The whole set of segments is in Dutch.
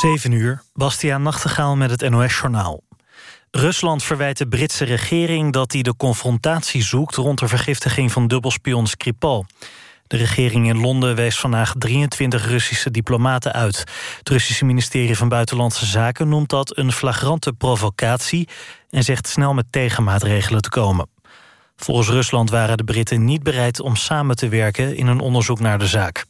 7 uur, Bastiaan Nachtegaal met het NOS-journaal. Rusland verwijt de Britse regering dat hij de confrontatie zoekt... rond de vergiftiging van dubbelspion Skripal. De regering in Londen wees vandaag 23 Russische diplomaten uit. Het Russische ministerie van Buitenlandse Zaken noemt dat een flagrante provocatie... en zegt snel met tegenmaatregelen te komen. Volgens Rusland waren de Britten niet bereid om samen te werken... in een onderzoek naar de zaak.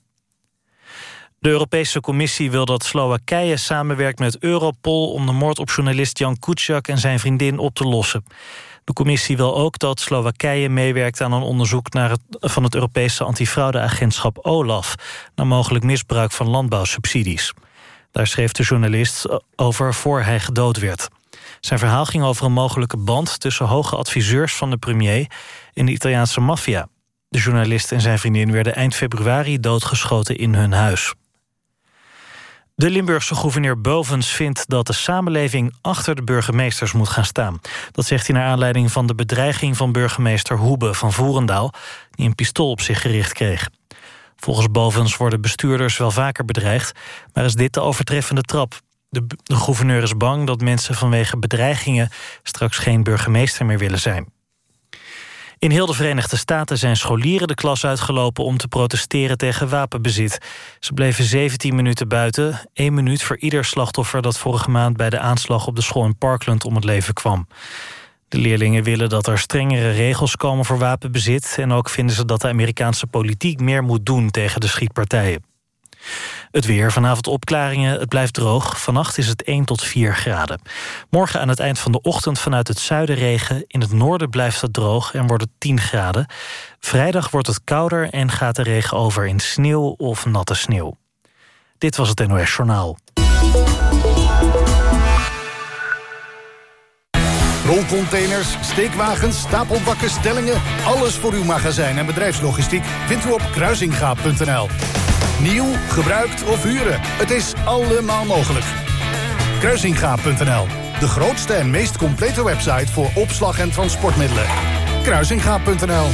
De Europese Commissie wil dat Slowakije samenwerkt met Europol... om de moord op journalist Jan Kuciak en zijn vriendin op te lossen. De commissie wil ook dat Slowakije meewerkt aan een onderzoek... Naar het, van het Europese antifraudeagentschap OLAF... naar mogelijk misbruik van landbouwsubsidies. Daar schreef de journalist over voor hij gedood werd. Zijn verhaal ging over een mogelijke band... tussen hoge adviseurs van de premier en de Italiaanse maffia. De journalist en zijn vriendin werden eind februari doodgeschoten in hun huis. De Limburgse gouverneur Bovens vindt dat de samenleving achter de burgemeesters moet gaan staan. Dat zegt hij naar aanleiding van de bedreiging van burgemeester Hoebe van Voerendaal... die een pistool op zich gericht kreeg. Volgens Bovens worden bestuurders wel vaker bedreigd... maar is dit de overtreffende trap. De, de gouverneur is bang dat mensen vanwege bedreigingen... straks geen burgemeester meer willen zijn. In heel de Verenigde Staten zijn scholieren de klas uitgelopen... om te protesteren tegen wapenbezit. Ze bleven 17 minuten buiten, één minuut voor ieder slachtoffer... dat vorige maand bij de aanslag op de school in Parkland om het leven kwam. De leerlingen willen dat er strengere regels komen voor wapenbezit... en ook vinden ze dat de Amerikaanse politiek meer moet doen tegen de schietpartijen. Het weer, vanavond opklaringen, het blijft droog. Vannacht is het 1 tot 4 graden. Morgen aan het eind van de ochtend vanuit het zuiden regen. In het noorden blijft het droog en wordt het 10 graden. Vrijdag wordt het kouder en gaat de regen over in sneeuw of natte sneeuw. Dit was het NOS Journaal. Rolcontainers, steekwagens, stapelbakken, stellingen... alles voor uw magazijn en bedrijfslogistiek vindt u op kruisingaap.nl. Nieuw, gebruikt of huren. Het is allemaal mogelijk. Kruisingaap.nl. De grootste en meest complete website voor opslag en transportmiddelen. Kruisingaap.nl.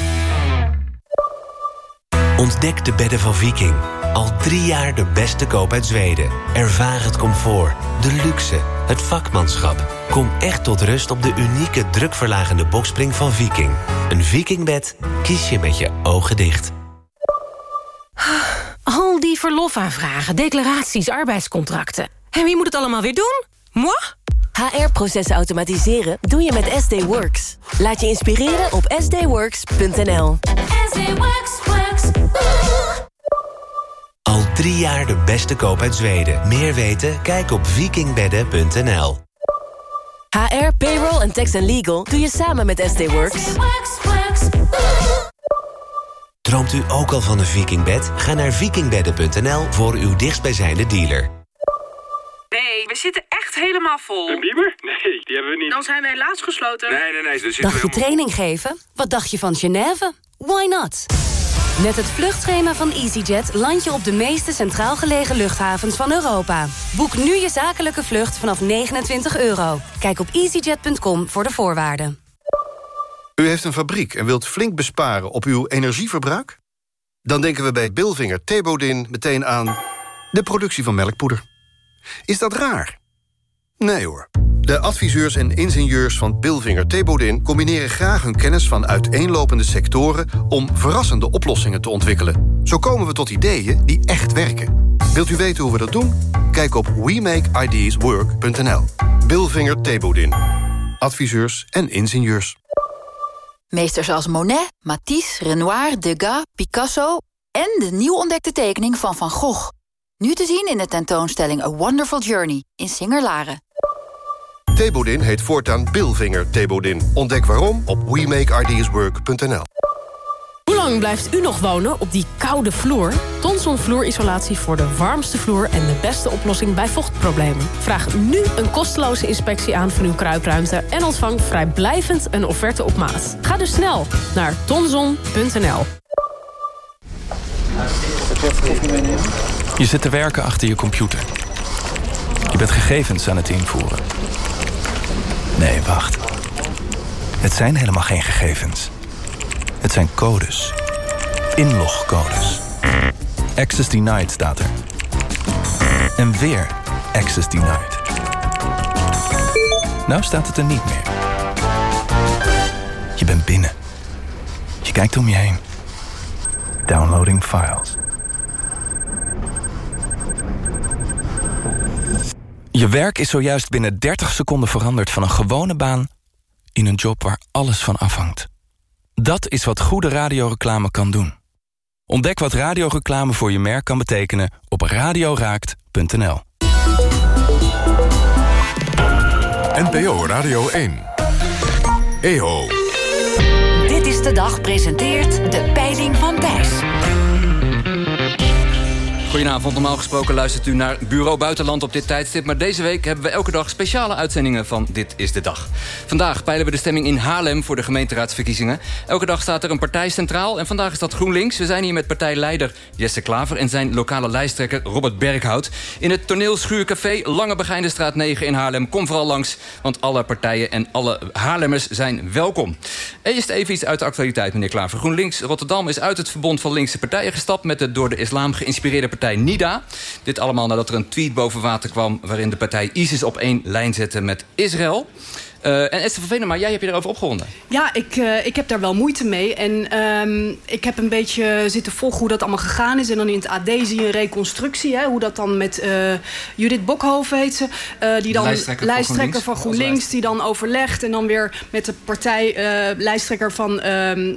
Ontdek de bedden van Viking. Al drie jaar de beste koop uit Zweden. Ervaar het comfort, de luxe, het vakmanschap. Kom echt tot rust op de unieke drukverlagende bokspring van Viking. Een Vikingbed kies je met je ogen dicht. Al die verlofaanvragen, declaraties, arbeidscontracten. En wie moet het allemaal weer doen? Moi? HR-processen automatiseren doe je met SD Works. Laat je inspireren op sdworks.nl. Al drie jaar de beste koop uit Zweden. Meer weten? Kijk op vikingbedden.nl. HR, payroll en tax and legal doe je samen met SD Works. Droomt u ook al van een vikingbed? Ga naar vikingbedden.nl voor uw dichtstbijzijnde dealer. Nee, we zitten echt helemaal vol. Een bieber? Nee, die hebben we niet. Dan zijn we helaas gesloten. Nee, nee, nee. Dus Dacht je training geven? Wat dacht je van Genève? Why not? Met het vluchtschema van EasyJet land je op de meeste centraal gelegen luchthavens van Europa. Boek nu je zakelijke vlucht vanaf 29 euro. Kijk op easyjet.com voor de voorwaarden. U heeft een fabriek en wilt flink besparen op uw energieverbruik? Dan denken we bij Bilvinger Thebodin meteen aan de productie van melkpoeder. Is dat raar? Nee hoor. De adviseurs en ingenieurs van Bilvinger Thebodin... combineren graag hun kennis van uiteenlopende sectoren... om verrassende oplossingen te ontwikkelen. Zo komen we tot ideeën die echt werken. Wilt u weten hoe we dat doen? Kijk op WeMakeIdeasWork.nl. Bilvinger Thebodin. Adviseurs en ingenieurs. Meesters als Monet, Matisse, Renoir, Degas, Picasso... en de nieuw ontdekte tekening van Van Gogh. Nu te zien in de tentoonstelling A Wonderful Journey in Singer-Laren. Thebodin heet voortaan Bilvinger Thebodin. Ontdek waarom op WeMakeIdeasWork.nl. Hoe lang blijft u nog wonen op die koude vloer? Tonson vloerisolatie voor de warmste vloer en de beste oplossing bij vochtproblemen. Vraag nu een kosteloze inspectie aan van uw kruipruimte... en ontvang vrijblijvend een offerte op maat. Ga dus snel naar tonson.nl. Je zit te werken achter je computer. Je bent gegevens aan het invoeren. Nee, wacht. Het zijn helemaal geen gegevens. Het zijn codes. Inlogcodes. Access denied staat er. En weer. Access denied. Nou staat het er niet meer. Je bent binnen. Je kijkt om je heen. Downloading files. Je werk is zojuist binnen 30 seconden veranderd van een gewone baan in een job waar alles van afhangt. Dat is wat goede radioreclame kan doen. Ontdek wat radioreclame voor je merk kan betekenen op radioraakt.nl. NPO Radio 1. EO. Dit is de dag presenteert de peiling van Thijs. Goedenavond, normaal gesproken luistert u naar Bureau Buitenland op dit tijdstip... maar deze week hebben we elke dag speciale uitzendingen van Dit is de Dag. Vandaag peilen we de stemming in Haarlem voor de gemeenteraadsverkiezingen. Elke dag staat er een partij centraal en vandaag is dat GroenLinks. We zijn hier met partijleider Jesse Klaver en zijn lokale lijsttrekker Robert Berghout... in het toneelschuurcafé Lange Begijnenstraat 9 in Haarlem. Kom vooral langs, want alle partijen en alle Haarlemmers zijn welkom. Eerst even iets uit de actualiteit, meneer Klaver. GroenLinks Rotterdam is uit het verbond van linkse partijen gestapt... met de door de islam geïnspireerde partij partij NIDA. Dit allemaal nadat er een tweet boven water kwam... waarin de partij ISIS op één lijn zette met Israël. Uh, en Esther van Venema, jij hebt je erover opgewonden. Ja, ik, uh, ik heb daar wel moeite mee. En um, ik heb een beetje zitten volgen hoe dat allemaal gegaan is. En dan in het AD zie je een reconstructie. Hè, hoe dat dan met uh, Judith Bokhoven heet ze. die dan lijsttrekker, lijsttrekker van GroenLinks. GroenLinks. Die dan overlegt. En dan weer met de partij, lijsttrekker van, ehm,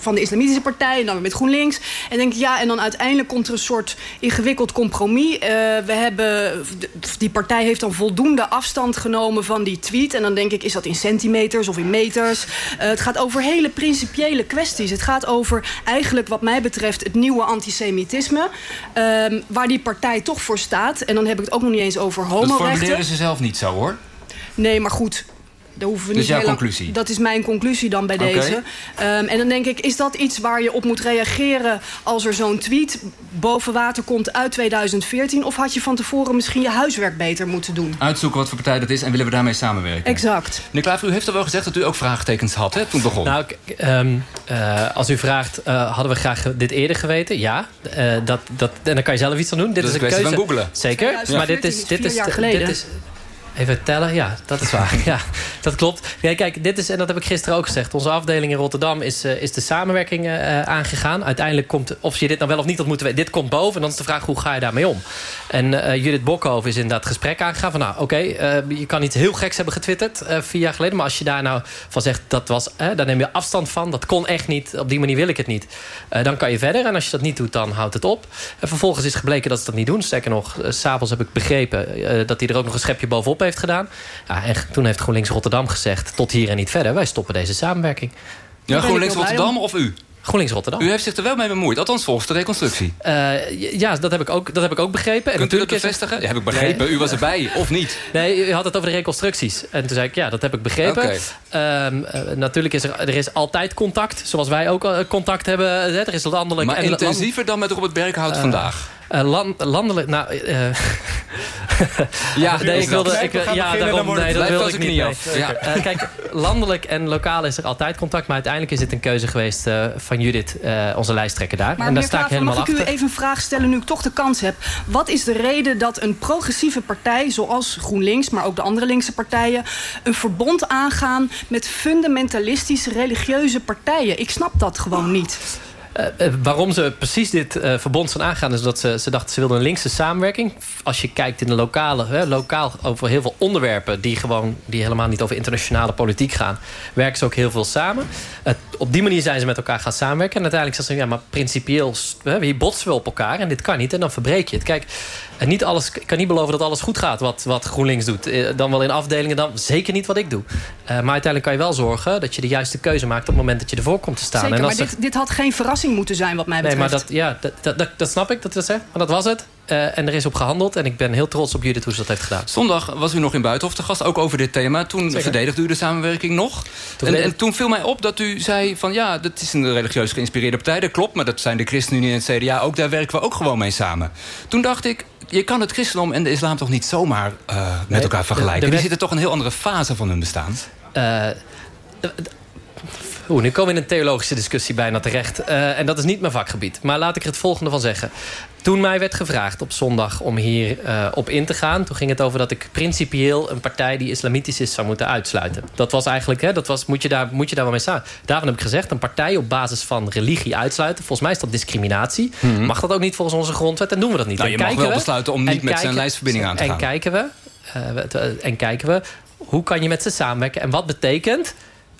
van de Islamitische Partij. En dan weer met GroenLinks. En denk ik, ja, en dan uiteindelijk komt er een soort ingewikkeld compromis. we hebben, die partij heeft dan voldoende afstand genomen van die tweet. En dan denk ik, is dat in centimeters of in meters? Uh, het gaat over hele principiële kwesties. Het gaat over eigenlijk wat mij betreft het nieuwe antisemitisme. Uh, waar die partij toch voor staat. En dan heb ik het ook nog niet eens over homorechten. Dat formuleren ze zelf niet zo hoor. Nee, maar goed, daar hoeven we dus niet jouw conclusie? Dat is mijn conclusie dan bij okay. deze. Um, en dan denk ik, is dat iets waar je op moet reageren... als er zo'n tweet boven water komt uit 2014? Of had je van tevoren misschien je huiswerk beter moeten doen? Uitzoeken wat voor partij dat is en willen we daarmee samenwerken? Exact. Meneer Klaver, u heeft al wel gezegd dat u ook vraagtekens had hè, toen begon. Nou, um, uh, als u vraagt, uh, hadden we graag dit eerder geweten? Ja. Uh, dat, dat, en dan kan je zelf iets aan doen. Dit dat is een keuze van googlen. Zeker. Ja. Maar dit is, dit is, jaar geleden. Dit is, Even tellen, ja, dat is waar. ja, dat klopt. Ja, kijk, dit is, en dat heb ik gisteren ook gezegd... onze afdeling in Rotterdam is, uh, is de samenwerking uh, aangegaan. Uiteindelijk komt, of je dit nou wel of niet had moeten weten... dit komt boven en dan is de vraag, hoe ga je daarmee om? En uh, Judith Bokhoven is in dat gesprek aangegaan van... nou, oké, okay, je kan iets heel geks hebben getwitterd vier jaar geleden... maar als je daar nou van zegt, dat was, daar neem je afstand van... dat kon echt niet, op die manier wil ik het niet. dan kan je verder en als je dat niet doet, dan houdt het op. En vervolgens is gebleken dat ze dat niet doen. Sterker nog, s s'avonds heb ik begrepen... dat hij er ook nog een schepje bovenop heeft gedaan. Ja, en toen heeft GroenLinks Rotterdam gezegd... tot hier en niet verder, wij stoppen deze samenwerking. Ja, GroenLinks Rotterdam of u? GroenLinks Rotterdam. U heeft zich er wel mee bemoeid, althans volgens de reconstructie. Uh, ja, dat heb ik ook, dat heb ik ook begrepen. Kunt en u dat bevestigen? Ja, heb ik begrepen. Nee. U was erbij, of niet? Nee, u had het over de reconstructies. En toen zei ik, ja, dat heb ik begrepen. Okay. Um, uh, natuurlijk is er, er is altijd contact, zoals wij ook uh, contact hebben. Er is landelijk... Maar en intensiever dan met Robert Berghout vandaag? Uh, land, landelijk, nou... Uh, ja, nee, ik wilde... Ik, ja, daarom, nee, dat wilde ik niet af. Ja. Uh, kijk, landelijk en lokaal is er altijd contact... maar uiteindelijk is het een keuze geweest van Judith, onze lijsttrekker daar. Maar en daar sta ik helemaal mag achter. ik u even een vraag stellen nu ik toch de kans heb? Wat is de reden dat een progressieve partij, zoals GroenLinks... maar ook de andere linkse partijen... een verbond aangaan met fundamentalistische religieuze partijen? Ik snap dat gewoon niet. Uh, uh, waarom ze precies dit uh, verbond zijn aangegaan... is dat ze, ze dachten ze wilden een linkse samenwerking. Als je kijkt in de lokale, hè, lokaal over heel veel onderwerpen... Die, gewoon, die helemaal niet over internationale politiek gaan... werken ze ook heel veel samen. op die manier zijn ze met elkaar gaan samenwerken. En uiteindelijk zeggen ze, ja, maar principieel... hier botsen we op elkaar en dit kan niet. En dan verbreek je het. Kijk, en niet alles, ik kan niet beloven dat alles goed gaat wat, wat GroenLinks doet. Dan wel in afdelingen, dan zeker niet wat ik doe. maar uiteindelijk kan je wel zorgen dat je de juiste keuze maakt... op het moment dat je ervoor komt te staan. Zeker, en maar dit, dit had geen verrassing moeten zijn wat mij betreft. Nee, maar dat, ja, dat, dat, dat snap ik, dat is, hè? maar dat was het. Uh, en er is op gehandeld. En ik ben heel trots op Judith hoe ze dat heeft gedaan. Zondag was u nog in Buitenhof te gast, ook over dit thema. Toen Zeker. verdedigde u de samenwerking nog. Toen en, en, toen viel mij op dat u zei van... ja, dat is een religieus geïnspireerde partij, dat klopt... maar dat zijn de ChristenUnie en het CDA ook. Daar werken we ook gewoon mee samen. Toen dacht ik, je kan het christendom en de islam toch niet zomaar uh, met elkaar vergelijken? De Die zitten toch een heel andere fase van hun bestaan? Uh, Oeh, nu komen we in een theologische discussie bijna terecht. Uh, en dat is niet mijn vakgebied. Maar laat ik er het volgende van zeggen. Toen mij werd gevraagd op zondag om hier uh, op in te gaan... toen ging het over dat ik principieel een partij die islamitisch is zou moeten uitsluiten. Dat was eigenlijk, hè, dat was, moet, je daar, moet je daar wel mee staan. Daarom heb ik gezegd, een partij op basis van religie uitsluiten... volgens mij is dat discriminatie. Mhm. Mag dat ook niet volgens onze grondwet en doen we dat niet. Nou, je En mag wel we- besluiten om en niet met zijn lijstverbinding aan te en gaan. Kijken we, eh, we- en kijken we, hoe kan je met ze samenwerken... en wat betekent...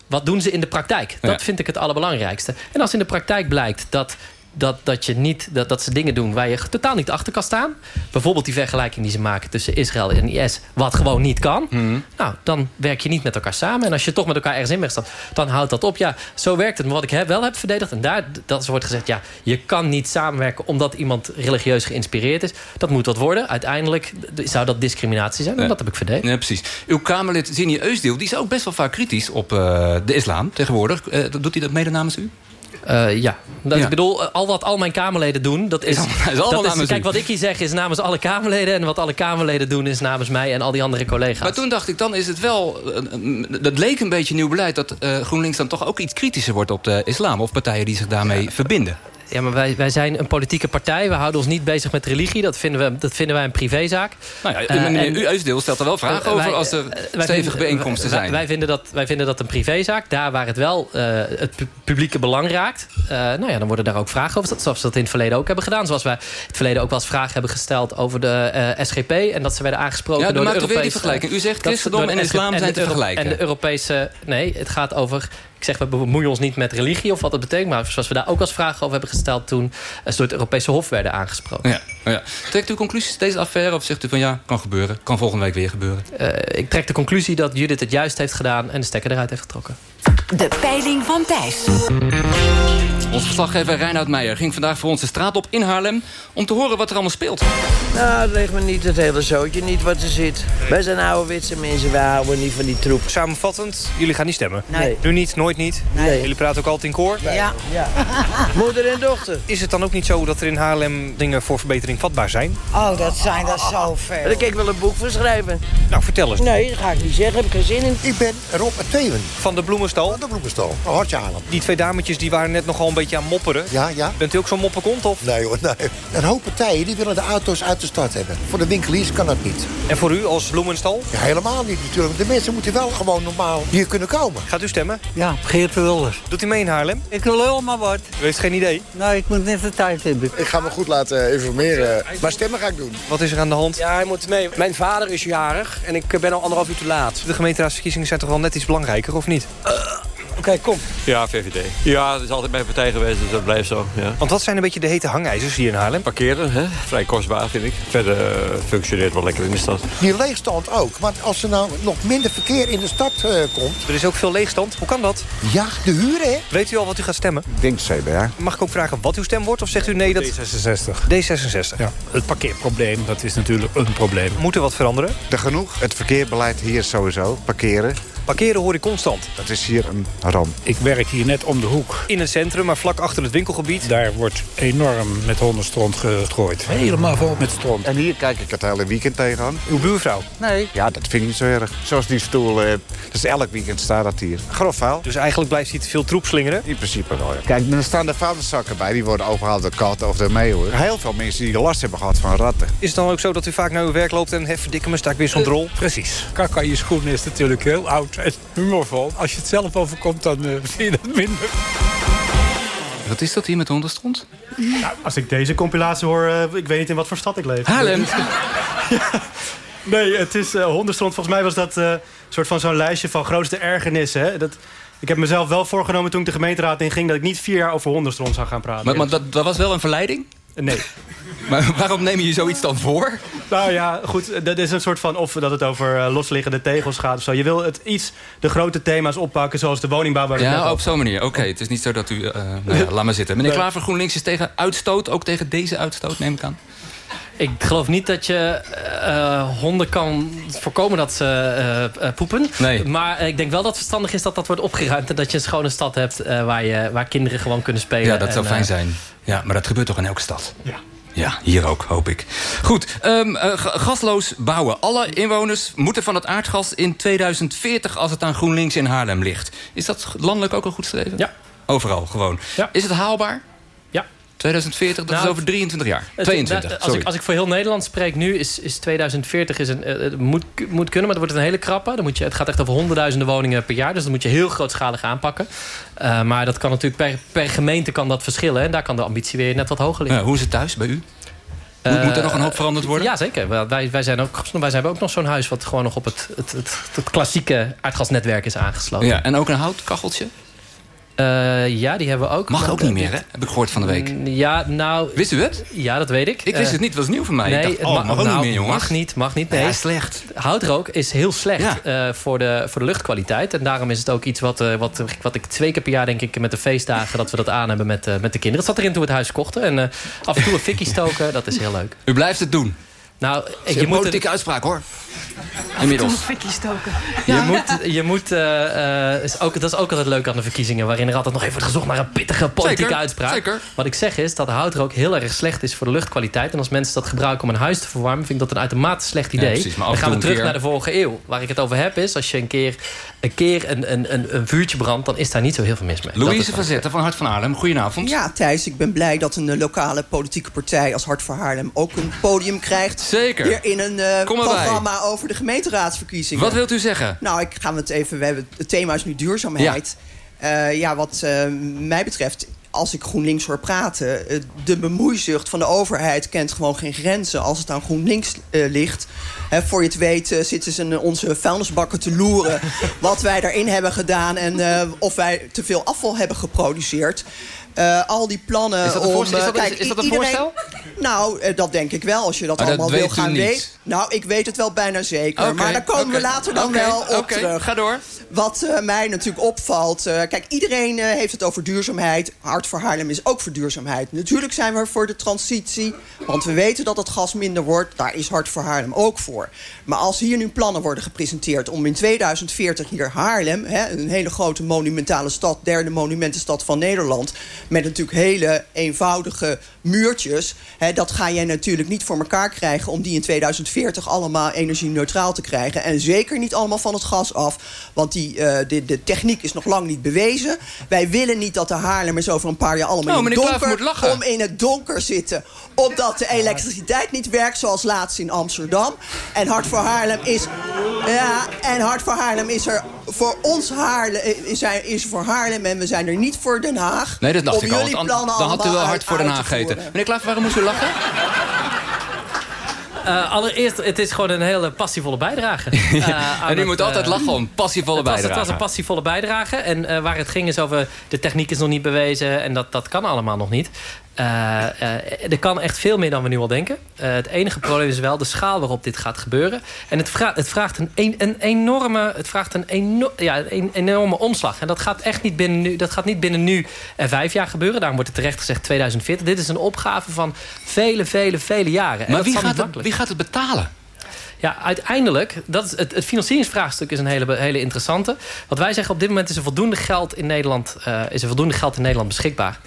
Wat doen ze in de praktijk? Dat Ja. vind ik het allerbelangrijkste. En als in de praktijk blijkt dat, dat, dat, je niet, dat, dat ze dingen doen waar je totaal niet achter kan staan. Bijvoorbeeld die vergelijking die ze maken tussen Israël en IS, wat gewoon niet kan. Mhm. Nou, dan werk je niet met elkaar samen. En als je toch met elkaar ergens in bent gestapt, dan houdt dat op. Ja, zo werkt het. Maar wat ik heb- wel heb verdedigd, en daar dat wordt gezegd... ja, je kan niet samenwerken omdat iemand religieus geïnspireerd is. Dat moet wat worden. Uiteindelijk zou dat discriminatie zijn. En Ja. dat heb ik verdedigd. Ja, precies. Uw Kamerlid Zini Eusdeel die is ook best wel vaak kritisch op eh, de islam tegenwoordig. Eh, doet hij dat mede namens u? Eh, ja. Dat, Ja. Ik bedoel, eh, al wat al mijn Kamerleden doen... Dat is, Is allemaal- is allemaal dat namens Kijk, wat ik hier zeg is namens alle Kamerleden... en wat alle Kamerleden doen is namens mij en al die andere collega's. Maar toen dacht ik, dan is het wel... eh, Dat leek een beetje nieuw beleid... dat GroenLinks dan toch ook iets kritischer wordt op de islam... of partijen die zich daarmee verbinden. Ja, maar wij, wij zijn een politieke partij. We houden ons niet bezig met religie. Dat vinden, we, dat vinden wij een privézaak. Nou ja, Eh, meneer stelt er wel vragen Eh, over... wij- als er eh, stevige vinden- bijeenkomsten zijn. Wij vinden, dat, wij vinden dat een privézaak. Daar waar het wel het pu- publieke belang raakt... nou ja, dan worden daar ook vragen over. Zoals we dat in het verleden ook hebben gedaan. Zoals wij in het verleden ook wel eens vragen hebben gesteld... over de SGP. En dat ze werden aangesproken Ja, door de maakt u weer die Europese... vergelijking. U zegt christendom en islam zijn te vergelijken. En de Europese... Nee, het gaat over... Ik zeg, we bemoeien ons niet met religie of wat dat betekent. Maar zoals we daar ook eens vragen over hebben gesteld... toen eh, ze door het Europese Hof werden aangesproken. Ja, ja. Trekt u conclusies deze affaire of zegt u van ja, kan gebeuren. Kan volgende week weer gebeuren. Eh, ik trek de conclusie dat Judith het juist heeft gedaan... en de stekker eruit heeft getrokken. De peiling van Thijs. Onze verslaggever Reinoud Meijer ging vandaag voor ons de straat op in Haarlem... om te horen wat er allemaal speelt. Nou, het ligt me niet het hele zootje, niet wat er zit. Wij zijn ouderwetse mensen, wij houden niet van die troep. Samenvattend, jullie gaan niet stemmen? Nee. Nu niet, nooit niet? Nee. Jullie praten ook altijd in koor? Ja. ja. Moeder en dochter. Is het dan ook niet zo dat er in Haarlem dingen voor verbetering vatbaar zijn? Oh, dat zijn er zoveel. Daar kan ik wel een boek voor schrijven. Nou, vertel eens. Nee, dat ga ik niet zeggen, heb ik geen zin in. Ik ben Rob Teven. Van de Bloemenstal? De Bloemenstal, een hartje halen. Die twee dametjes die waren net nogal een beetje aan mopperen. Ja, ja. Bent u ook zo'n moppenkont of? Nee hoor, nee. Een hoop partijen die willen de auto's uit de stad hebben. Voor de winkeliers kan dat niet. En voor u als Bloemenstal? Ja, helemaal niet natuurlijk. De mensen moeten wel gewoon normaal hier kunnen komen. Gaat u stemmen? Ja, Geert Wilders. Doet u mee in Haarlem? Ik lul maar wat. U heeft geen idee. Nou, ik moet net de tijd hebben. Ik ga me goed laten informeren. Maar stemmen ga ik doen. Wat is er aan de hand? Ja, hij moet mee. Mijn vader is jarig en ik ben al anderhalf uur te laat. De gemeenteraadsverkiezingen zijn toch wel net iets belangrijker, of niet? Oké, kom. Ja, VVD. Ja, dat is altijd mijn partij geweest, dus dat blijft zo. Ja. Want wat zijn een beetje de hete hangijzers hier in Haarlem? Parkeren, hè? vrij kostbaar vind ik. Verder eh, functioneert wel lekker in de stad. Die leegstand ook. Want als er nou nog minder verkeer in de stad eh, komt... Er is ook veel leegstand. Hoe kan dat? Ja, de huren, hè? Weet u al wat u gaat stemmen? Ik denk CDA. Mag ik ook vragen wat uw stem wordt? Of zegt u nee dat... D66. D66. Ja, het parkeerprobleem, dat is natuurlijk een probleem. Moet er wat veranderen? Er genoeg. Het verkeerbeleid hier sowieso. Parkeren. Parkeren hoor ik constant. Dat is hier een ramp. Ik werk hier net om de hoek. In het centrum, maar vlak achter het winkelgebied. Daar wordt enorm met hondenstront gestrooid. Helemaal vol met stront. En hier kijk ik het hele weekend tegenaan. Uw buurvrouw? Nee. Ja, dat vind ik niet zo erg. Zoals die stoel. eh, dus elk weekend staat dat hier. Grof vuil. Dus eigenlijk blijft hij te veel troep slingeren? In principe wel, ja. Kijk, er staan de vuilniszakken bij. Die worden overgehaald door katten of door meeuwen. Heel veel mensen die last hebben gehad van ratten. Is het dan ook zo dat u vaak naar uw werk loopt en hef, verdikke me, sta ik weer zo'n drol? Precies. Kak aan je schoenen is natuurlijk heel oud en humorvol. Als je het zelf overkomt, dan eh, zie je dat minder. Wat is dat hier met hondenstront? Nou, als ik deze compilatie hoor, eh, ik weet niet in wat voor stad ik leef. Haarlem. Ja. Nee, het is uh, hondenstront. Volgens mij was dat een soort van zo'n lijstje van grootste ergernissen. Hè? Dat, ik heb mezelf wel voorgenomen toen ik de gemeenteraad inging... dat ik niet vier jaar over hondenstront zou gaan praten. Maar, maar dat, dat was wel een verleiding? Nee. Maar waarom neem je zoiets dan voor? Nou ja, goed, dat is een soort van... of dat het over uh, losliggende tegels gaat of zo. Je wil het iets, de grote thema's oppakken... zoals de woningbouw. Waar ja, op zo'n manier. Oké, okay, het is niet zo dat u... Uh, nou ja, laat maar zitten. Meneer Klaver, GroenLinks is tegen uitstoot. Ook tegen deze uitstoot, neem ik aan. Ik geloof niet dat je uh, honden kan voorkomen dat ze uh, uh, poepen. Nee. Maar ik denk wel dat het verstandig is dat dat wordt opgeruimd... en dat je een schone stad hebt waar, je, waar kinderen gewoon kunnen spelen. Ja, dat en, zou fijn zijn. Ja, maar dat gebeurt toch in elke stad? Ja. Ja, hier ook, hoop ik. Goed, um, gasloos bouwen. Alle inwoners moeten van het aardgas in 2040... als het aan GroenLinks in Haarlem ligt. Is dat landelijk ook al goed streven? Ja. Overal, gewoon. Ja. Is het haalbaar? Ja. 2040, dat Nou, is over 23 jaar. Het- 22, nou, als, sorry. ik, als ik voor heel Nederland spreek nu, is, is 2040 is een, eh, het moet, moet kunnen, maar het wordt een hele krappe. Dan moet je, het gaat echt over honderdduizenden woningen per jaar. Dus dat moet je heel grootschalig aanpakken. Eh, maar dat kan natuurlijk per, per gemeente kan dat verschillen. En daar kan de ambitie weer net wat hoger liggen. Ja, hoe is het thuis bij u? Moet, moet er nog een hoop veranderd worden? Ja, zeker. Wij, wij, zijn ook, wij hebben ook nog zo'n huis... wat gewoon nog op het, het, het, het klassieke aardgasnetwerk is aangesloten. Ja, en ook een houtkacheltje? Eh, ja, die hebben we ook. Mag ook niet meer, hè? Heb ik gehoord van de week. Mm, Ja, nou... Wist u het? Ja, dat weet ik. Ik wist Eh, het niet, het was nieuw voor mij. Nee, dacht, oh, ma- mag ook nou, niet meer, jongens. Mag niet, mag niet. Nee. Ja, slecht. Houtrook is heel slecht eh, voor, de, voor de luchtkwaliteit. En daarom is het ook iets wat, wat, wat ik twee keer per jaar, denk ik, met de feestdagen, dat we dat aan hebben met, met de kinderen. Het zat erin toen we het huis kochten. En af en toe een fikkie stoken, dat is heel leuk. U blijft het doen. Nou, je een moet politieke uitspraak, hoor. Inmiddels. fikkie stoken. Je moet, je moet eh, eh, is ook, dat is ook altijd leuk aan de verkiezingen... waarin er altijd nog even wordt gezocht naar een pittige politieke Zeker, uitspraak. zeker. Wat ik zeg is dat houtrook heel erg slecht is voor de luchtkwaliteit. En als mensen dat gebruiken om een huis te verwarmen... vind ik dat een uitermate slecht idee. precies, maar af Dan gaan we terug keer- naar de vorige eeuw. Waar ik het over heb is, als je een keer een, keer een, een, een, een vuurtje brandt... dan is daar niet zo heel veel mis mee. Louise is van Zetten van Hart van Haarlem, goedenavond. Ja, Thijs, ik ben blij dat een eh, lokale politieke partij als Hart voor Haarlem ook een podium krijgt. Zeker. Weer in een eh, programma over de gemeenteraadsverkiezingen. Wat wilt u zeggen? Nou, ik gaan we het even. We hebben, het thema is nu duurzaamheid. Ja, ja wat eh, mij betreft. Als ik GroenLinks hoor praten, eh, de bemoeizucht van de overheid kent gewoon geen grenzen als het aan GroenLinks eh, ligt. Hè, voor je het weet eh, zitten ze in onze vuilnisbakken te loeren wat wij daarin hebben gedaan en eh, of wij te veel afval hebben geproduceerd. Eh, al die plannen Is dat een om... voorstel? Is dat- kijk, is dat een iedereen- voorstel? Nou, dat denk ik wel, als je dat Maar dat allemaal wil gaan weten. Nou, ik weet het wel bijna zeker. Maar daar komen we later dan wel op terug. Ga door. Wat eh, mij natuurlijk opvalt... eh, kijk, iedereen eh, heeft het over duurzaamheid. Hart voor Haarlem is ook voor duurzaamheid. Natuurlijk zijn we voor de transitie. Want we weten dat het gas minder wordt. Daar is Hart voor Haarlem ook voor. Maar als hier nu plannen worden gepresenteerd... om in 2040 hier Haarlem... Hè, een hele grote monumentale stad... derde monumentenstad van Nederland... met natuurlijk hele eenvoudige muurtjes... Hè, dat ga jij natuurlijk niet voor elkaar krijgen... om die in 2040 allemaal energie-neutraal te krijgen. En zeker niet allemaal van het gas af. Want die, eh, de, de techniek is nog lang niet bewezen. Wij willen niet dat de Haarlemmers over een paar jaar allemaal Oh, in het donker... om in het donker zitten. Omdat de elektriciteit niet werkt, zoals laatst in Amsterdam. En Hart voor Haarlem is... Ja, en Hart voor Haarlem is er voor ons Haarlem... Is, er- is voor Haarlem en we zijn er niet voor Den Haag. Nee, dat dacht om ik al. Dan had u wel hard voor Den Haag gegeten. Meneer Klaver, waarom moest u lachen? Eh, allereerst, het is gewoon een hele passievolle bijdrage. Eh, en u moet altijd eh, lachen om passievolle het was, bijdrage. Het was een passievolle bijdrage. En waar het ging is over de techniek is nog niet bewezen. En dat, dat kan allemaal nog niet. Eh, eh, er kan echt veel meer dan we nu al denken. Eh, het enige probleem is wel de schaal waarop dit gaat gebeuren. En het, vraagt het vraagt een, een, een enorme, het vraagt een, eno ja, een enorme omslag. En dat gaat echt niet binnen nu, dat gaat niet binnen nu en vijf jaar gebeuren. Daarom wordt het terecht gezegd 2040. Dit is een opgave van vele, vele, vele jaren. En Maar wie gaat, het, wie gaat het betalen? Ja, uiteindelijk, dat is het, het financieringsvraagstuk is een hele, hele interessante. Wat wij zeggen, op dit moment is er voldoende geld in Nederland, is er voldoende geld in Nederland beschikbaar.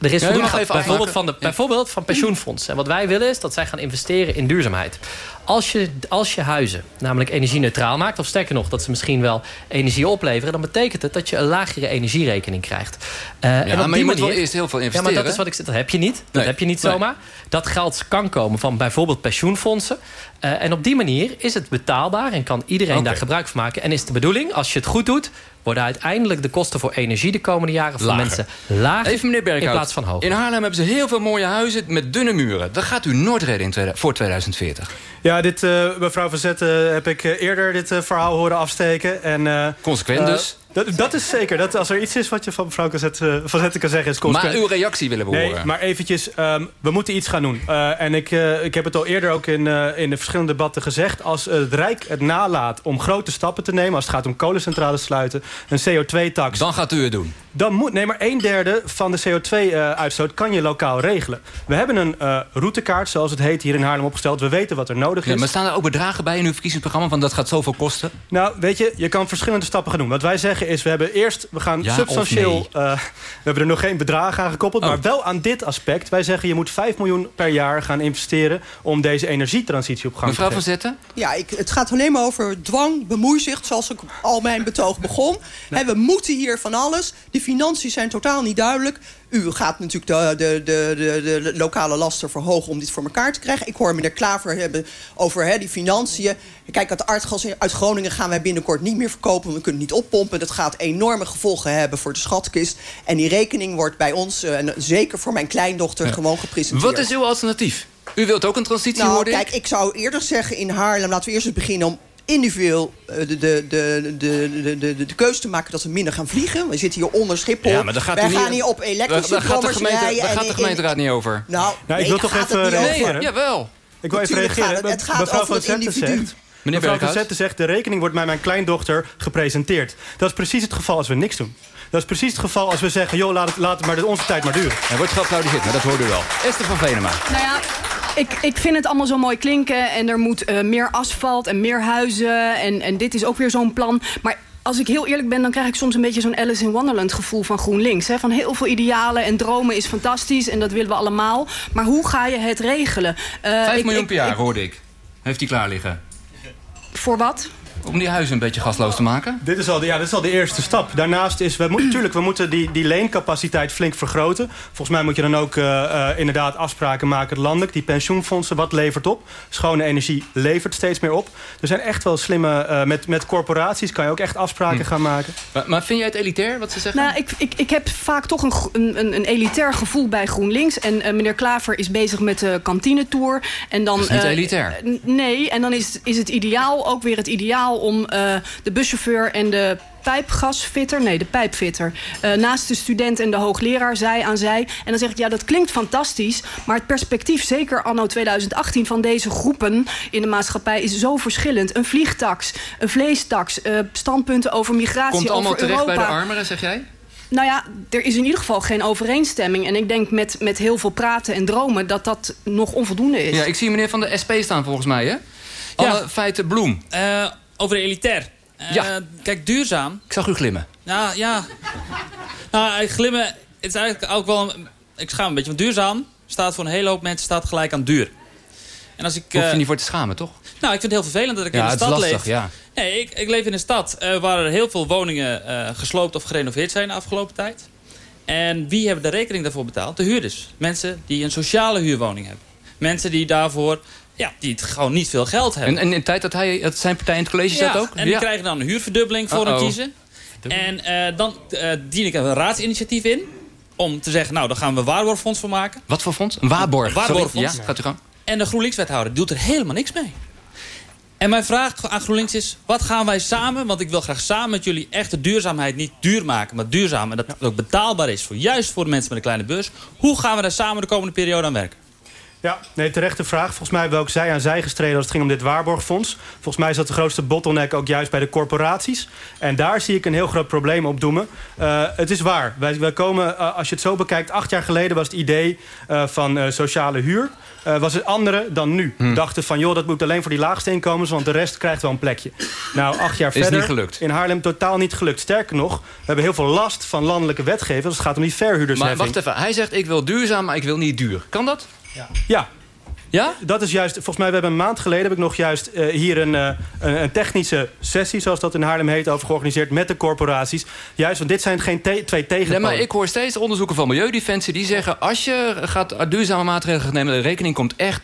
Er is even bijvoorbeeld, van de, Ja. bijvoorbeeld van pensioenfondsen. En wat wij willen is dat zij gaan investeren in duurzaamheid. Als je, als je huizen namelijk energie-neutraal maakt... of sterker nog, dat ze misschien wel energie opleveren... dan betekent het dat je een lagere energierekening krijgt. Eh, en op maar die je moet manier- wel eerst heel veel Ja, investeren. maar dat is wat ik zeg. Dat heb je niet. Dat Nee. heb je niet Nee. zomaar. Dat geld kan komen van bijvoorbeeld pensioenfondsen. Eh, en op die manier is het betaalbaar en kan iedereen daar gebruik van maken. En is de bedoeling, als je het goed doet... worden uiteindelijk de kosten voor energie de komende jaren... voor mensen lager Even meneer Berghout. in plaats van hoger. In Haarlem hebben ze heel veel mooie huizen met dunne muren. Dat gaat u nooit redden in voor 2040. Ja, dit, eh, mevrouw Van Zetten heb ik eh, eerder dit eh, verhaal horen afsteken. En, eh, Consequent eh, dus. Dat, dat is zeker. Dat, als er iets is wat je van mevrouw Van Zetten, Van Zetten kan zeggen, is consequent. Maar uw reactie willen we Nee, horen. maar eventjes, ehm, we moeten iets gaan doen. Eh, en ik, eh, ik heb het al eerder ook in, eh, in de verschillende debatten gezegd. Als het Rijk het nalaat om grote stappen te nemen... als het gaat om kolencentrales sluiten, een CO2-tax... Dan gaat u het doen. Dan moet, nee, maar een derde van de CO2-uitstoot kan je lokaal regelen. We hebben een eh, routekaart, zoals het heet, hier in Haarlem opgesteld. We weten wat er nodig is. Ja, maar staan er ook bedragen bij in uw verkiezingsprogramma? Want dat gaat zoveel kosten. Nou, weet je, je kan verschillende stappen gaan doen. Wat wij zeggen is, we hebben eerst, we gaan Ja substantieel... nee? eh, we hebben er nog geen bedragen aan gekoppeld, Oh. maar wel aan dit aspect. Wij zeggen, je moet 5 miljoen per jaar gaan investeren... om deze energietransitie op gang Mevrouw te Van krijgen. Zetten? Ja, ik, het gaat alleen maar over dwang, bemoeizicht, zoals ik al mijn betoog begon. Hè, we moeten hier van alles. Die financiën zijn totaal niet duidelijk. U gaat natuurlijk de, de, de, de, de lokale lasten verhogen om dit voor elkaar te krijgen. Ik hoor meneer Klaver hebben over hè, die financiën. Kijk, het aardgas uit Groningen gaan wij binnenkort niet meer verkopen. Want we kunnen het niet oppompen. Dat gaat enorme gevolgen hebben voor de schatkist. En die rekening wordt bij ons, eh, en zeker voor mijn kleindochter, gewoon gepresenteerd. Wat is uw alternatief? U wilt ook een transitie nou, hoorde ik? kijk, ik zou eerder zeggen in Haarlem... laten we eerst eens beginnen om individueel eh, de, de, de, de, de, de keuze te maken dat ze minder gaan vliegen. We zitten hier onder Schiphol. Ja, maar dat gaat Wij gaan hier op elektrische daar, gaat de, gemeente, rijden. Gaat de gemeenteraad niet over. Nou, nou ik wil toch even reageren. Eh, jawel. Ik wil even reageren. Het, gaat over het individu. Meneer Mevrouw Verzette zegt, de rekening wordt bij mijn kleindochter gepresenteerd. Dat is precies het geval als we niks doen. Dat is precies het geval als we zeggen, joh, laat het, laat het maar onze tijd maar duren. Er wordt geapplaudiseerd, maar dat hoorde u wel. Esther van Venema. Nou ja, ik, ik vind het allemaal zo mooi klinken. En er moet eh, meer asfalt en meer huizen. En, en dit is ook weer zo'n plan. Maar als ik heel eerlijk ben, dan krijg ik soms een beetje zo'n Alice in Wonderland gevoel van GroenLinks. Hè? Van heel veel idealen en dromen is fantastisch en dat willen we allemaal. Maar hoe ga je het regelen? Eh, 5 ik- miljoen ik- per jaar, ik- hoorde ik. Heeft hij klaar liggen. Voor wat? Om die huizen een beetje gasloos te maken? Dit is al de, ja, dit is al de eerste stap. Daarnaast is, we moeten natuurlijk, we moeten die, die leencapaciteit flink vergroten. Volgens mij moet je dan ook eh, eh, inderdaad afspraken maken landelijk. Die pensioenfondsen, wat levert op? Schone energie levert steeds meer op. Er zijn echt wel slimme, eh, met, met corporaties kan je ook echt afspraken gaan maken. Maar, maar vind jij het elitair, wat ze zeggen? Nou, ik, ik, ik heb vaak toch een, een, een, elitair gevoel bij GroenLinks. En meneer Klaver is bezig met de kantinetour. En dan, Dat is niet eh, elitair. nee, en dan is, is het ideaal, ook weer het ideaal... om eh, de buschauffeur en de pijpgasfitter, nee, de pijpfitter... eh, naast de student en de hoogleraar, zij aan zij. En dan zeg ik, ja, dat klinkt fantastisch... maar het perspectief, zeker anno 2018... van deze groepen in de maatschappij is zo verschillend. Een vliegtax, een vleestaks, eh, standpunten over migratie, Komt allemaal over terecht Europa. bij de armeren, zeg jij? Nou ja, er is in ieder geval geen overeenstemming. En ik denk met, met heel veel praten en dromen... dat dat nog onvoldoende is. Ja, ik zie meneer van de SP staan volgens mij, hè? Alle feiten bloem. Eh, over de elitair. Eh, Ja. Kijk, duurzaam. Ik zag u glimmen. Nou ja. nou, glimmen. Het is eigenlijk ook wel. Een, ik schaam me een beetje. Want duurzaam staat voor een hele hoop mensen staat gelijk aan duur. En als ik. Hoef je eh, niet voor te schamen, toch? nou, ik vind het heel vervelend dat ik Ja, in de het is stad lastig, leef. ja. Nee, ik, ik leef in een stad eh, waar er heel veel woningen gesloopt of gerenoveerd zijn de afgelopen tijd. En wie hebben de rekening daarvoor betaald? De huurders. Mensen die een sociale huurwoning hebben. Mensen die daarvoor, ja, die het gewoon niet veel geld hebben. En, en in de tijd dat, hij, dat zijn partij in het college zat ook? En die krijgen dan een huurverdubbeling voor hun kiezen. En eh, dan eh, dien ik een raadsinitiatief in. Om te zeggen, nou, daar gaan we een waarborgfonds voor maken. Wat voor fonds? Een waarborg. Een waarborgfonds. Ja, gaat u gang. En de GroenLinks-wethouder doet er helemaal niks mee. En mijn vraag aan GroenLinks is, wat gaan wij samen... want ik wil graag samen met jullie echt de duurzaamheid niet duur maken... maar duurzaam en dat het ook betaalbaar is, voor, juist voor de mensen met een kleine beurs. Hoe gaan we daar samen de komende periode aan werken? Ja, nee, terechte vraag. Volgens mij hebben we ook zij aan zij gestreden als het ging om dit waarborgfonds. Volgens mij is dat de grootste bottleneck ook juist bij de corporaties. En daar zie ik een heel groot probleem op doemen. Eh, het is waar. Wij, wij komen, eh, als je het zo bekijkt, acht jaar geleden was het idee eh, van eh, sociale huur. eh, was het andere dan nu. Hm. We dachten van, joh, dat moet alleen voor die laagste inkomens... want de rest krijgt wel een plekje. Nou, acht jaar Is verder... niet gelukt. In Haarlem totaal niet gelukt. Sterker nog, we hebben heel veel last van landelijke wetgeving... als het gaat om die Maar verhuurdersheffing. wacht even. Hij zegt, ik wil duurzaam, maar ik wil niet duur. Kan dat? Ja. Ja? Dat is juist, volgens mij, we hebben een maand geleden... heb ik nog juist eh, hier een, eh, een, een technische sessie... zoals dat in Haarlem heet, over georganiseerd met de corporaties. Juist, want dit zijn geen te- twee Nee, tegenpolen. maar ik hoor steeds onderzoeken van Milieudefensie... die zeggen, als je gaat duurzame maatregelen gaat nemen... de rekening komt echt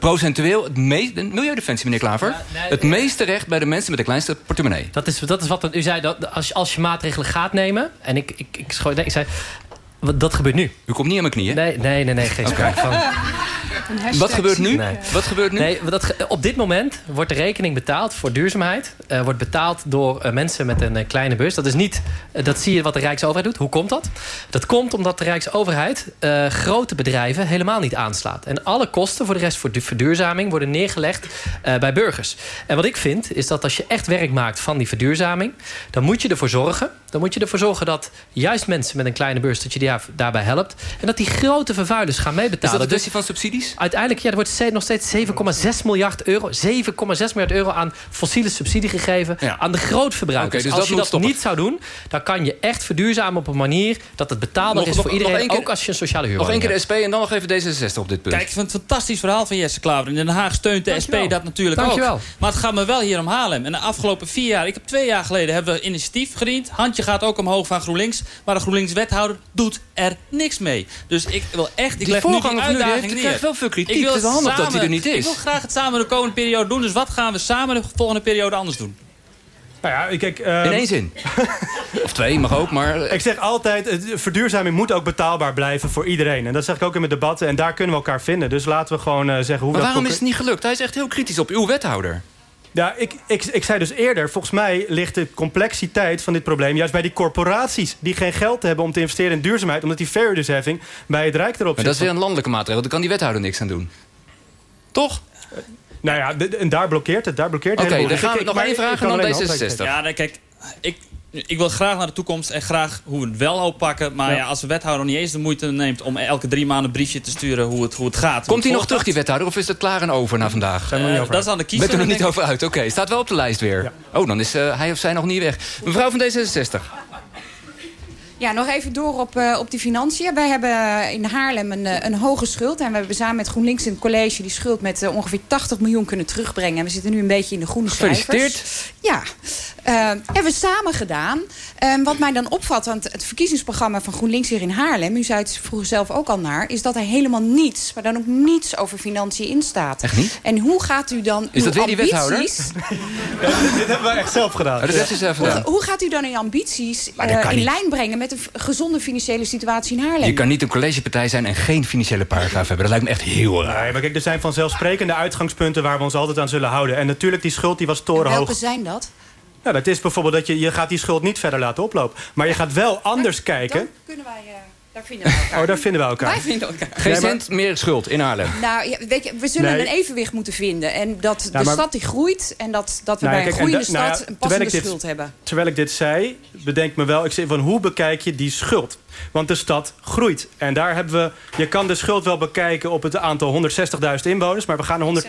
procentueel... het meest, Milieudefensie, meneer Klaver... nee, het meeste recht bij de mensen met de kleinste portemonnee. Dat is, dat is wat u zei, dat als, je- als je maatregelen gaat nemen... en ik, ik, ik, nee, ik zei, wat- dat gebeurt nu. U komt niet aan mijn knieën? Nee, nee, nee, nee geen sprake van. Wat gebeurt nu? Nee. Wat gebeurt nu? Nee, dat, ge- op dit moment wordt de rekening betaald voor duurzaamheid. eh, wordt betaald door eh, mensen met een eh, kleine beurs. Dat is niet, dat zie je wat de Rijksoverheid doet. Hoe komt dat? Dat komt omdat de Rijksoverheid eh, grote bedrijven helemaal niet aanslaat. En alle kosten voor de rest voor de verduurzaming worden neergelegd eh, bij burgers. En wat ik vind, is dat als je echt werk maakt van die verduurzaming, dan moet je ervoor zorgen. Dan moet je ervoor zorgen dat juist mensen met een kleine beurs, dat je die daar- daarbij helpt. En dat die grote vervuilers gaan Is meebetalen. dat een Dus- kwestie van subsidies? Uiteindelijk, ja, er wordt nog steeds 7,6 miljard euro... 7,6 miljard euro aan fossiele subsidie gegeven... aan de grootverbruikers. Oké, dus als dat je dat stoppen. niet zou doen... dan kan je echt verduurzamen op een manier... dat het betaalbaar Nog- is nog- voor nog iedereen... keer- ook als je een sociale Nog huurwoning één keer de. SP en dan nog even D66 op dit punt. Kijk, ik vind het een fantastisch verhaal van Jesse Klaver. In Den Haag steunt de Dankjewel. SP dat natuurlijk Dankjewel. ook. Maar het gaat me wel hier om Haarlem. En de afgelopen vier jaar, ik heb twee jaar geleden... hebben we initiatief gediend, handje randje gaat ook omhoog van GroenLinks. Maar de GroenLinks-wethouder doet er niks mee. Dus ik wil echt... Ik Die leg nu die uitdaging heeft- neer. krijgt wel veel kritiek. Ik wil Het is wel handig dat samen- hij er niet is. Ik wil graag het samen de komende periode doen. Dus wat gaan we samen de volgende periode anders doen? Nou ja, kijk, ehm, In één zin. Of twee, mag ook, maar... Ik zeg altijd, het- verduurzaming moet ook betaalbaar blijven voor iedereen. En dat zeg ik ook in mijn debatten. En daar kunnen we elkaar vinden. Dus laten we gewoon eh, zeggen hoe Maar we waarom dat is het niet gelukt? Hij is echt heel kritisch op uw wethouder. Ja, ik, ik, ik zei dus eerder, volgens mij ligt de complexiteit van dit probleem... juist bij die corporaties die geen geld hebben om te investeren in duurzaamheid... omdat die verhuurdersheffing bij het Rijk erop Maar zit. dat is weer een landelijke maatregel. Daar kan die wethouder niks aan doen. Toch? Nou ja, en daar blokkeert het. Daar blokkeert het Oké, dan gaan we nog maar één vraag en dan handreiking D66. Ja, nee, kijk, ik, ik wil graag naar de toekomst en graag hoe we het wel oppakken. Maar ja. als de wethouder niet eens de moeite neemt om elke drie maanden een briefje te sturen hoe het, hoe het gaat. Komt hij nog terug, die wethouder, of is het klaar en over na vandaag? we nog niet over dat is aan de kiezer, Bent er nog niet over uit? Oké, staat wel op de lijst weer. Oh, dan is eh, hij of zij nog niet weg. Mevrouw van D66. Ja, nog even door op, eh, op die financiën. Wij hebben in Haarlem een, eh, een hoge schuld. En we hebben samen met GroenLinks in het college die schuld met eh, ongeveer 80 miljoen kunnen terugbrengen. En we zitten nu een beetje in de groene cijfers. Gefeliciteerd. Ja, hebben we samen gedaan. Eh, wat mij dan opvalt, want het verkiezingsprogramma van GroenLinks hier in Haarlem... u zei het vroeger zelf ook al naar... is dat er helemaal niets, maar dan ook niets over financiën in staat. Echt niet? En hoe gaat u dan Is uw dat weer die wethouder? ambities... dit hebben we echt zelf gedaan. Oh, dat zelf gedaan. Hoe, hoe gaat u dan uw ambities in niet. lijn brengen met een gezonde financiële situatie in Haarlem? Je kan niet een collegepartij zijn en geen financiële paragraaf hebben. Dat lijkt me echt heel raar. Nee, maar kijk, er zijn vanzelfsprekende uitgangspunten waar we ons altijd aan zullen houden. En natuurlijk, die schuld die was torenhoog. Welke zijn dat? Nou, dat is bijvoorbeeld dat je, je gaat die schuld niet verder laten oplopen. Maar je gaat wel anders kijken. Kunnen wij, eh, daar vinden we elkaar. Oh, daar vinden we elkaar. Wij vinden elkaar. Geen Nee, maar- cent meer schuld in Haarlem. Nou, ja, weet je, we zullen Nee. een evenwicht moeten vinden. En dat de maar- stad die groeit en dat, dat we Nou, bij een kijk, groeiende nou stad een passende dit- schuld hebben. Terwijl ik dit zei, bedenk me wel, ik zeg van hoe bekijk je die schuld? Want de stad groeit. En daar hebben we, je kan de schuld wel bekijken op het aantal 160.000 inwoners, maar we gaan naar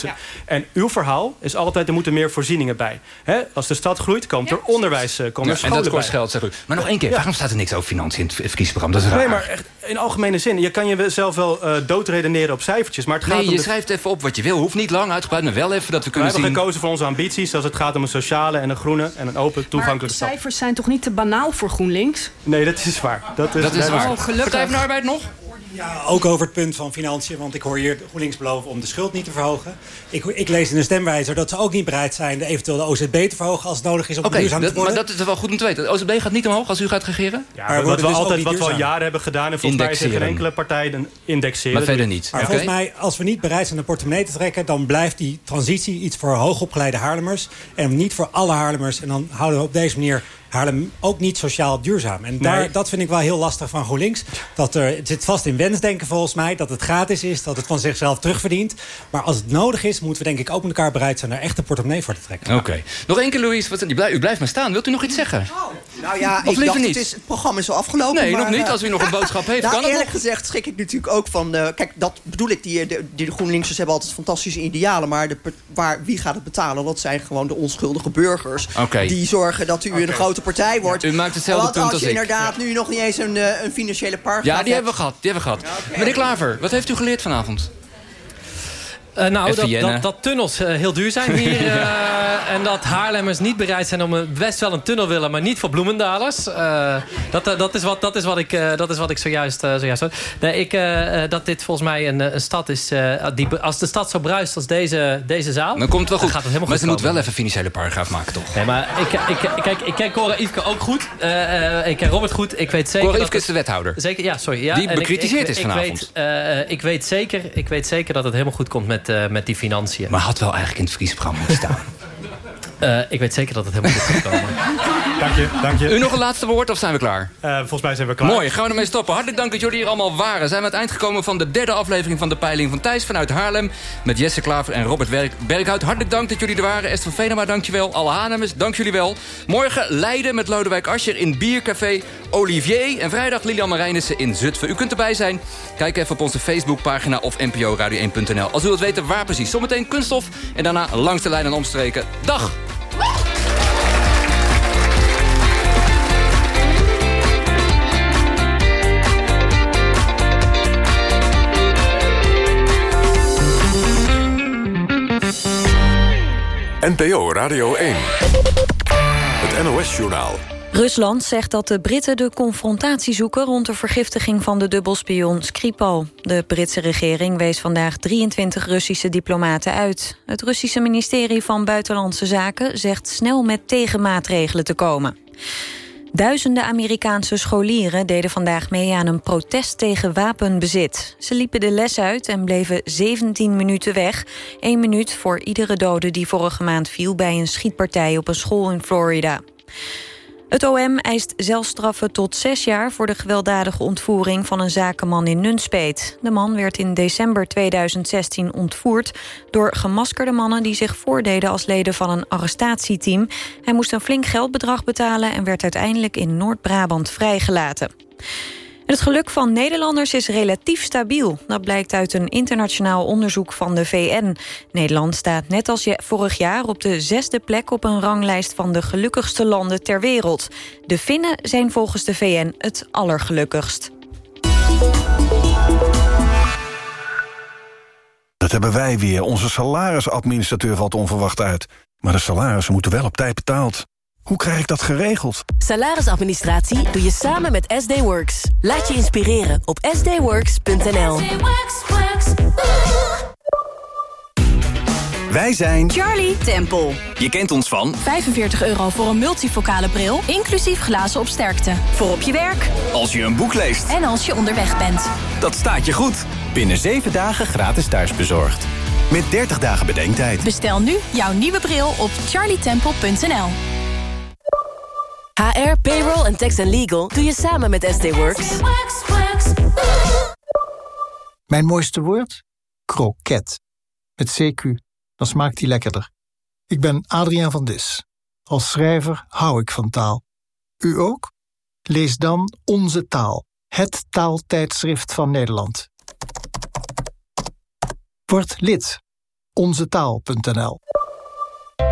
180.000. En uw verhaal is altijd, er moeten meer voorzieningen bij. Hè? Als de stad groeit, komt er onderwijs, eh, komen Ja, er en scholen dat kost bij. geld, zeg u. Maar nog één keer, waarom staat er niks over financiën in het verkiezingsprogramma? Dat is raar. Nee, maar echt in algemene zin. Je kan jezelf wel eh doodredeneren op cijfertjes, maar het gaat Nee, om je de schrijft even op wat je wil. Hoeft niet lang uitgebreid, maar wel even dat we We kunnen hebben zien... gekozen voor onze ambities als het gaat om een sociale en een groene en een open Maar toegankelijke stad. cijfers zijn toch niet te banaal voor GroenLinks? Nee, dat is waar. Dat is, Dat is waar. Oh, gelukkig. Partij van de Arbeid nog? Ja, ook over het punt van financiën, want ik hoor hier GroenLinks beloven om de schuld niet te verhogen. Ik, ik lees in de stemwijzer dat ze ook niet bereid zijn de eventueel de OZB te verhogen als het nodig is om duurzaam dat- te worden. maar dat is wel goed om te weten. De OZB gaat niet omhoog als u gaat regeren? Ja, Maar wat we dus altijd wat we al jaren hebben gedaan... en volgens mij is geen Indexeren. enkele partij een indexeren. Maar Dat verder niet. Maar Oké. volgens mij, als we niet bereid zijn de portemonnee te trekken... dan blijft die transitie iets voor hoogopgeleide Haarlemmers... en niet voor alle Haarlemmers. En dan houden we op deze manier Haarlem ook niet sociaal duurzaam. En daar, Nee. dat vind ik wel heel lastig van GroenLinks. Dat er, het zit vast in wensdenken volgens mij. Dat het gratis is, dat het van zichzelf terugverdient. Maar als het nodig is, moeten we denk ik ook met elkaar bereid zijn... daar echt een portemonnee voor te trekken. Oké. Nog één keer, Louise. Wat, u blijft- u blijft maar staan. Wilt u nog iets zeggen? Nou ja, Of ik liever dacht, niet? Het, is, het programma is al afgelopen. Nee, nog niet. eh, Als u nog een boodschap heeft, nou, kan het eerlijk nog. gezegd schrik ik natuurlijk ook van... eh, kijk, dat bedoel ik. Die, de, die de GroenLinksers hebben altijd fantastische idealen. Maar de, waar, wie gaat het betalen? Dat zijn gewoon de onschuldige burgers. Die zorgen dat u een grote partij wordt. U maakt hetzelfde Want punt als als je ik. inderdaad nu nog niet eens een, eh, een financiële paragraaf Ja, die hebben we gehad. Die hebben we gehad. Meneer Klaver, wat heeft u geleerd vanavond? Eh, nou, dat, dat, dat tunnels eh, heel duur zijn hier. eh, en dat Haarlemmers niet bereid zijn om een, best wel een tunnel willen, maar niet voor bloemendalers. Dat, dat, is wat, dat, is wat ik, dat is wat ik zojuist, zojuist. Nee, ik, dat dit volgens mij een, een stad is. die, als de stad zo bruist als deze, deze zaal. Dan komt het wel goed. gaat het helemaal maar goed ze moet komen. wel even een financiële paragraaf maken, toch? Nee, maar ik, ik, kijk, ik ken Cora Ivke ook goed. Ik ken Robert goed. Ik weet zeker Cora Ivke is de wethouder. Zeker, ja, sorry. Ja, Die ik- bekritiseerd ik, is ik vanavond. Weet, ik, weet zeker, ik weet zeker dat het helemaal goed komt met, eh, met die financiën. Maar had wel eigenlijk in het verkiezingsprogramma moeten staan. Eh, ik weet zeker dat het helemaal goed gaat komen. Dank je, dank je. U nog een laatste woord of zijn we klaar? Eh, volgens mij zijn we klaar. Mooi, gaan we ermee stoppen. Hartelijk dank dat jullie hier allemaal waren. Zijn we aan het eind gekomen van de derde aflevering van de Peiling van Thijs vanuit Haarlem. Met Jesse Klaver en Robert Werk Berghout. Hartelijk dank dat jullie er waren. Esther van Venema, dankjewel. Alle Haarlemmers, dank jullie wel. Morgen Leiden met Lodewijk Asscher in Biercafé Olivier. En vrijdag Lilian Marijnissen in Zutphen. U kunt erbij zijn. Kijk even op onze Facebookpagina of nporadio1.nl. Als u wilt weten waar precies. Zometeen kunststof en daarna langs de lijn en omstreken. Dag! NPO Radio 1. Het NOS-journaal. Rusland zegt dat de Britten de confrontatie zoeken... rond de vergiftiging van de dubbelspion Skripal. De Britse regering wees vandaag 23 Russische diplomaten uit. Het Russische ministerie van Buitenlandse Zaken... zegt snel met tegenmaatregelen te komen. Duizenden Amerikaanse scholieren deden vandaag mee aan een protest tegen wapenbezit. Ze liepen de les uit en bleven 17 minuten weg. Eén minuut voor iedere dode die vorige maand viel bij een schietpartij op een school in Florida. Het OM eist zelfstraffen tot zes jaar voor de gewelddadige ontvoering van een zakenman in Nunspeet. De man werd in december 2016 ontvoerd door gemaskerde mannen die zich voordeden als leden van een arrestatieteam. Hij moest een flink geldbedrag betalen en werd uiteindelijk in Noord-Brabant vrijgelaten. Het geluk van Nederlanders is relatief stabiel. Dat blijkt uit een internationaal onderzoek van de VN. Nederland staat net als vorig jaar op de zesde plek... op een ranglijst van de gelukkigste landen ter wereld. De Finnen zijn volgens de VN het allergelukkigst. Dat hebben wij weer. Onze salarisadministrateur valt onverwacht uit. Maar de salarissen moeten wel op tijd betaald. Hoe krijg ik dat geregeld? Salarisadministratie doe je samen met SD Works. Laat je inspireren op sdworks.nl. Wij zijn Charlie Temple. Je kent ons van 45 euro voor een multifocale bril, inclusief glazen op sterkte. Voor op je werk. Als je een boek leest. En als je onderweg bent. Dat staat je goed. Binnen 7 dagen gratis thuisbezorgd. Met 30 dagen bedenktijd. Bestel nu jouw nieuwe bril op charlietemple.nl. HR, payroll en tax and legal doe je samen met SD Works. Mijn mooiste woord? Kroket. Met CQ. Dan smaakt die lekkerder. Ik ben Adriaan van Dis. Als schrijver hou ik van taal. U ook? Lees dan Onze Taal. Het taaltijdschrift van Nederland. Word lid. Onzetaal.nl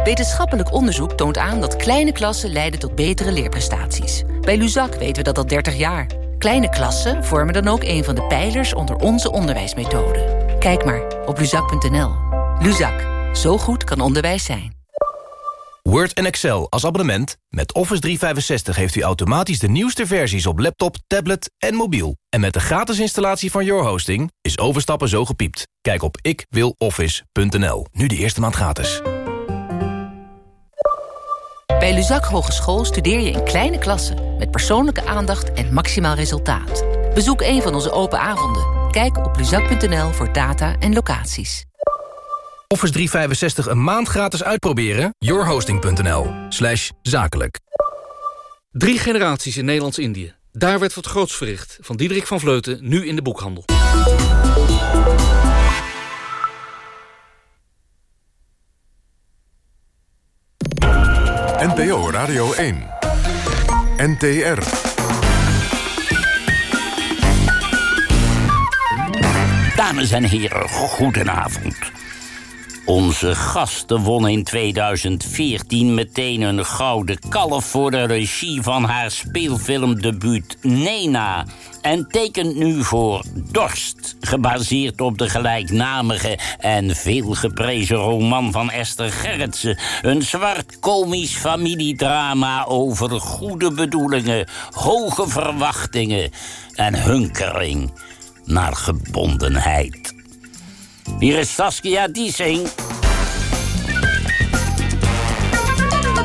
Wetenschappelijk onderzoek toont aan dat kleine klassen leiden tot betere leerprestaties. Bij Luzak weten we dat al 30 jaar. Kleine klassen vormen dan ook een van de pijlers onder onze onderwijsmethode. Kijk maar op luzak.nl. Luzak, zo goed kan onderwijs zijn. Word en Excel als abonnement. Met Office 365 heeft u automatisch de nieuwste versies op laptop, tablet en mobiel. En met de gratis installatie van Your Hosting is overstappen zo gepiept. Kijk op ikwiloffice.nl. Nu de eerste maand gratis. Bij Luzak Hogeschool studeer je in kleine klassen... met persoonlijke aandacht en maximaal resultaat. Bezoek een van onze open avonden. Kijk op luzak.nl voor data en locaties. Office 365 een maand gratis uitproberen? yourhosting.nl slash zakelijk. Drie generaties in Nederlands-Indië. Daar werd wat groots verricht. Van Diederik van Vleuten, nu in de boekhandel. NPO Radio 1. NTR. Dames en heren, goedenavond. Onze gasten won in 2014 meteen een gouden kalf voor de regie van haar speelfilmdebuut Nena. En tekent nu voor Dorst, gebaseerd op de gelijknamige en veelgeprezen roman van Esther Gerritsen. Een zwart komisch familiedrama over goede bedoelingen, hoge verwachtingen en hunkering naar gebondenheid. Hier is Saskia Diesing.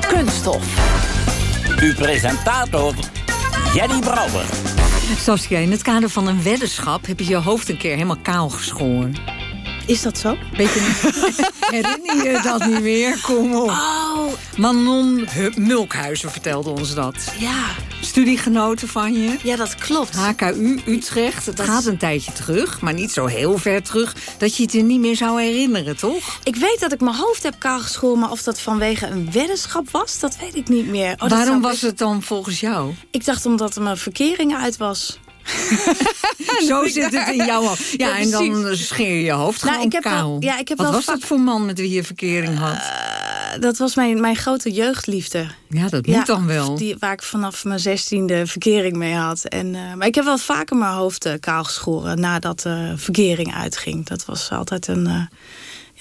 Kunststof. Uw presentator, Jenny Brouwer. Saskia, in het kader van een weddenschap heb je je hoofd een keer helemaal kaal geschoren. Is dat zo? Weet je niet? Herinner je dat niet meer? Kom op. Oh. Manon Hu- Mulkhuizen vertelde ons dat. Ja. Studiegenoten van je. Ja, dat klopt. HKU Utrecht. Het Dat- gaat een tijdje terug, maar niet zo heel ver terug... dat je het je niet meer zou herinneren, toch? Ik weet dat ik mijn hoofd heb kaal geschoren, maar of dat vanwege een weddenschap was, dat weet ik niet meer. Oh, Waarom was best- het dan volgens jou? Ik dacht omdat er mijn verkering uit was. Zo zit het in jouw hoofd. Ja, Ja, en dan scheer je je hoofd Nou, gewoon ik heb wel- kaal. ja, ik heb Wat wel was dat voor man met wie je verkering had? Eh, dat was mijn, mijn grote jeugdliefde. ja, dat moet dan wel. Die, waar ik vanaf mijn zestiende verkering mee had. En, eh, maar ik heb wel vaker mijn hoofd eh, kaal geschoren nadat de verkering uitging. Dat was altijd een, eh,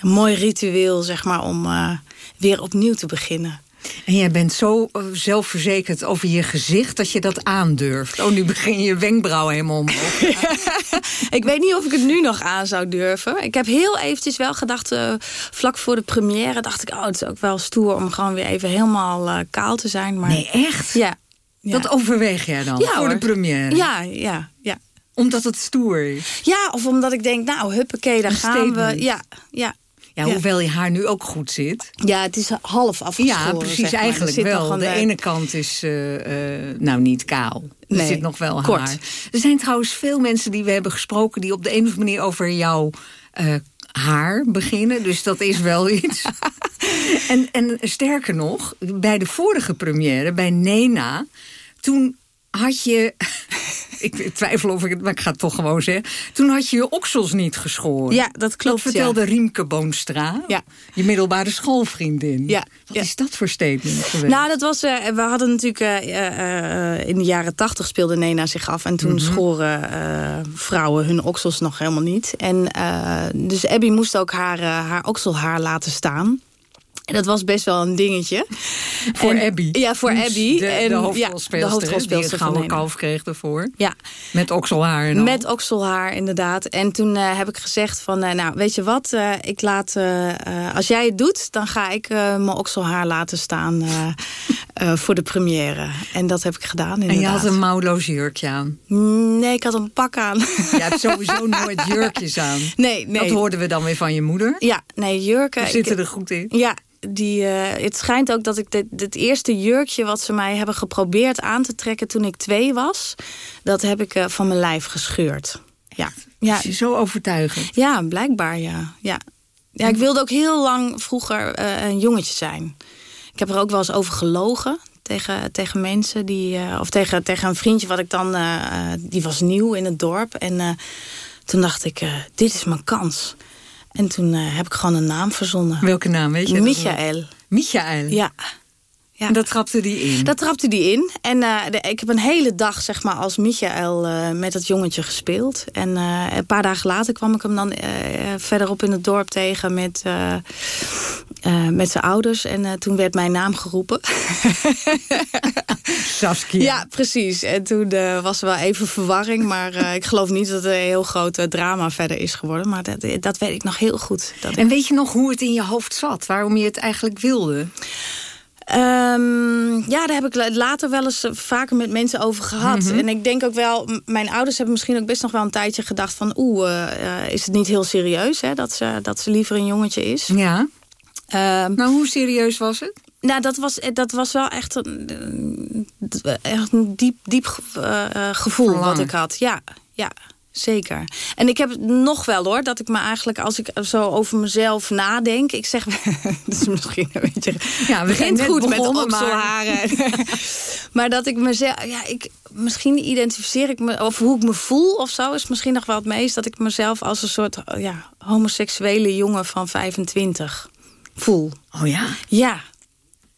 een mooi ritueel, zeg maar, om weer opnieuw te beginnen. En jij bent zo eh, zelfverzekerd over je gezicht dat je dat aandurft. Oh, nu begin je wenkbrauwen helemaal omhoog. ik weet niet of ik het nu nog aan zou durven. Ik heb heel eventjes wel gedacht, uh, vlak voor de première... dacht ik, oh, het is ook wel stoer om gewoon weer even helemaal uh, kaal te zijn. Maar... Nee, echt? Ja. ja. Dat overweeg jij dan, ja, voor hoor. de première? Ja, ja, ja. Omdat het stoer is? Ja, of omdat ik denk, nou, huppakee, daar gaan we. Ja, ja. Ja, hoewel je haar nu ook goed zit. Ja, het is half afgeschoren. Ja, precies, zeg maar. Eigenlijk wel. De eh, ene kant is uh, uh, nou niet kaal. Er Nee, zit nog wel kort. haar. Er zijn trouwens veel mensen die we hebben gesproken... die op de een of andere manier over jouw uh, haar beginnen. Dus dat is wel iets. en, en sterker nog, bij de vorige première, bij Nena... toen had je... ik twijfel of ik het, maar ik ga het toch gewoon zeggen. Toen had je je oksels niet geschoren. Ja, dat klopt, Dat vertelde ja. Riemke Boonstra. Ja. Je middelbare schoolvriendin. Ja, Wat ja. is dat voor statement geweest? Nou, dat was. eh, we hadden natuurlijk. eh, eh, in de jaren tachtig speelde Nena zich af. En toen Mhm. schoren vrouwen hun oksels nog helemaal niet. En dus Abby moest ook haar, haar okselhaar laten staan. En dat was best wel een dingetje. Voor En- Abby. Ja, voor Dus Abby. De, en, de ja, hoofdrolspeelster. de hoofdrolspeelster die Nena. kalf kreeg ervoor. Ja. Met okselhaar en al. Met okselhaar, inderdaad. En toen eh, heb ik gezegd van, eh, nou, weet je wat? eh, ik laat, als jij het doet, dan ga ik mijn okselhaar laten staan voor de première. En dat heb ik gedaan, inderdaad. En je had een mouwloos jurkje aan. Nee, ik had een pak aan. Je hebt sowieso nooit jurkjes aan. Nee, nee. Dat hoorden we dan weer van je moeder. Ja, nee, jurken. We zitten ik- er goed in. Ja, die, eh, het schijnt ook dat ik dit, dit eerste jurkje wat ze mij hebben geprobeerd aan te trekken toen ik twee was, dat heb ik eh, van mijn lijf gescheurd. Ja, ja. Is je zo overtuigend? Ja, blijkbaar ja. ja. Ja, ik wilde ook heel lang vroeger eh, een jongetje zijn. Ik heb er ook wel eens over gelogen tegen, tegen mensen die. of tegen, tegen een vriendje wat ik dan. die was nieuw in het dorp. En toen dacht ik, dit is mijn kans. En toen eh, heb ik gewoon een naam verzonnen. Welke naam weet je? Michael. Michael? Ja. Ja. En dat trapte die in? Dat trapte die in. En eh, de- ik heb een hele dag zeg maar, als Michael eh, met dat jongetje gespeeld. En eh, een paar dagen later kwam ik hem dan verderop in het dorp tegen met, met zijn ouders. En toen werd mijn naam geroepen. Saskia. Ja, precies. En toen was er wel even verwarring. Maar ik geloof niet dat het een heel groot drama verder is geworden. Maar dat, dat weet ik nog heel goed. Dat En weet je nog hoe het in je hoofd zat? Waarom je het eigenlijk wilde? Ehm, ja, daar heb ik la- later wel eens eh, vaker met mensen over gehad. Mhm. En ik denk ook wel, mijn ouders hebben misschien ook best nog wel een tijdje gedacht van... oeh, eh, eh, is het niet heel serieus hè, dat, ze, dat ze liever een jongetje is? Ja. Nou, hoe serieus was het? Nou, dat was, dat was wel echt een, echt een diep, diep ge- gevoel wat ik had. Ja, ja, zeker. En ik heb het nog wel hoor, dat ik me eigenlijk, als ik zo over mezelf nadenk... Ik zeg, dat is misschien een beetje... Ja, begint goed begonnen, met okselharen. Maar... dat ik mezelf... Ja, ik, misschien identificeer ik me... Of hoe ik me voel of zo, is misschien nog wel het meest... dat ik mezelf als een soort ja, homoseksuele jongen van 25 voel. Oh ja? Ja.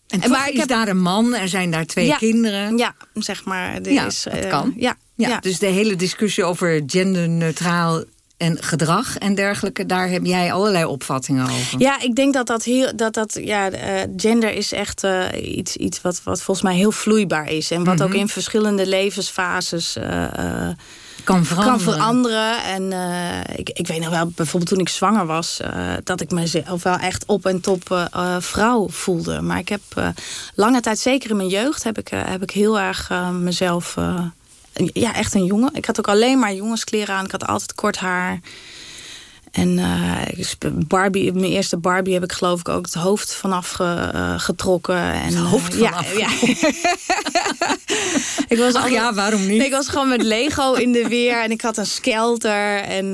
En maar ik is heb- daar een man, er zijn daar twee Ja. kinderen. Ja, zeg maar. Er ja, is, dat eh, kan. Ja, Ja, ja. Dus de hele discussie over genderneutraal en gedrag en dergelijke... daar heb jij allerlei opvattingen over. Ja, ik denk dat dat heel. Dat dat, ja, eh, gender is echt eh, iets, iets wat, wat volgens mij heel vloeibaar is. En wat Mhm. ook in verschillende levensfases. eh, Kan veranderen. Kan veranderen. En ik, ik weet nog wel, bijvoorbeeld toen ik zwanger was... dat ik mezelf wel echt op en top vrouw voelde. Maar ik heb lange tijd, zeker in mijn jeugd... heb ik, heb ik heel erg mezelf... ja, echt een jongen. Ik had ook alleen maar jongenskleren aan. Ik had altijd kort haar. En eh, Barbie, mijn eerste Barbie heb ik geloof ik ook het hoofd vanaf ge- eh, getrokken. En, Het hoofd eh, ja, vanaf ja. ik was Ach altijd- ja, waarom niet? Nee, ik was gewoon met Lego in de weer en ik had een skelter. En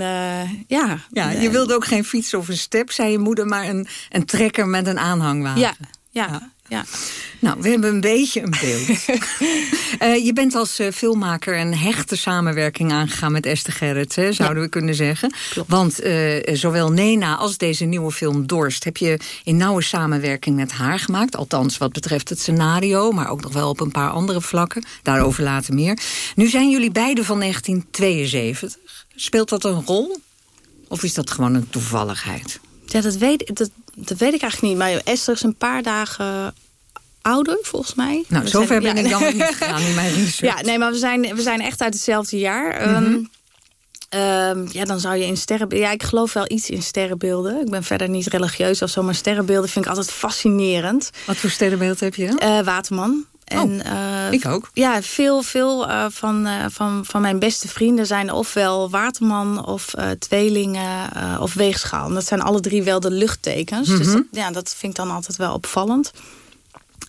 ja. Ja, je wilde ook geen fiets of een step, zei je moeder... maar een, een trekker met een aanhangwagen. Ja, ja, ja. Nou, we hebben een beetje een beeld. Eh, je bent als eh, filmmaker een hechte samenwerking aangegaan met Esther Gerrits, hè, zouden we kunnen zeggen. Want eh, zowel Nena als deze nieuwe film Dorst heb je in nauwe samenwerking met haar gemaakt. Althans, wat betreft het scenario, maar ook nog wel op een paar andere vlakken. Daarover later meer. Nu zijn jullie beiden van 1972. Speelt dat een rol? Of is dat gewoon een toevalligheid? Ja, dat weet, dat, dat weet ik eigenlijk niet. Maar Esther is een paar dagen ouder, volgens mij. Nou, We zover zijn- ben ja. ik dan niet gegaan in mijn research. Ja, nee, maar we zijn, we zijn echt uit hetzelfde jaar. Mhm. Ehm, ehm, ja, dan zou je in sterrenbeelden... Ja, ik geloof wel iets in sterrenbeelden. Ik ben verder niet religieus of zo, maar sterrenbeelden vind ik altijd fascinerend. Wat voor sterrenbeeld heb je? Eh, Waterman. En, eh, ik ook. Ja, veel, veel eh, van, eh, van, van mijn beste vrienden zijn ofwel Waterman of tweelingen of weegschaal. En dat zijn alle drie wel de luchttekens. Dus Mhm. dat, ja, dat vind ik dan altijd wel opvallend.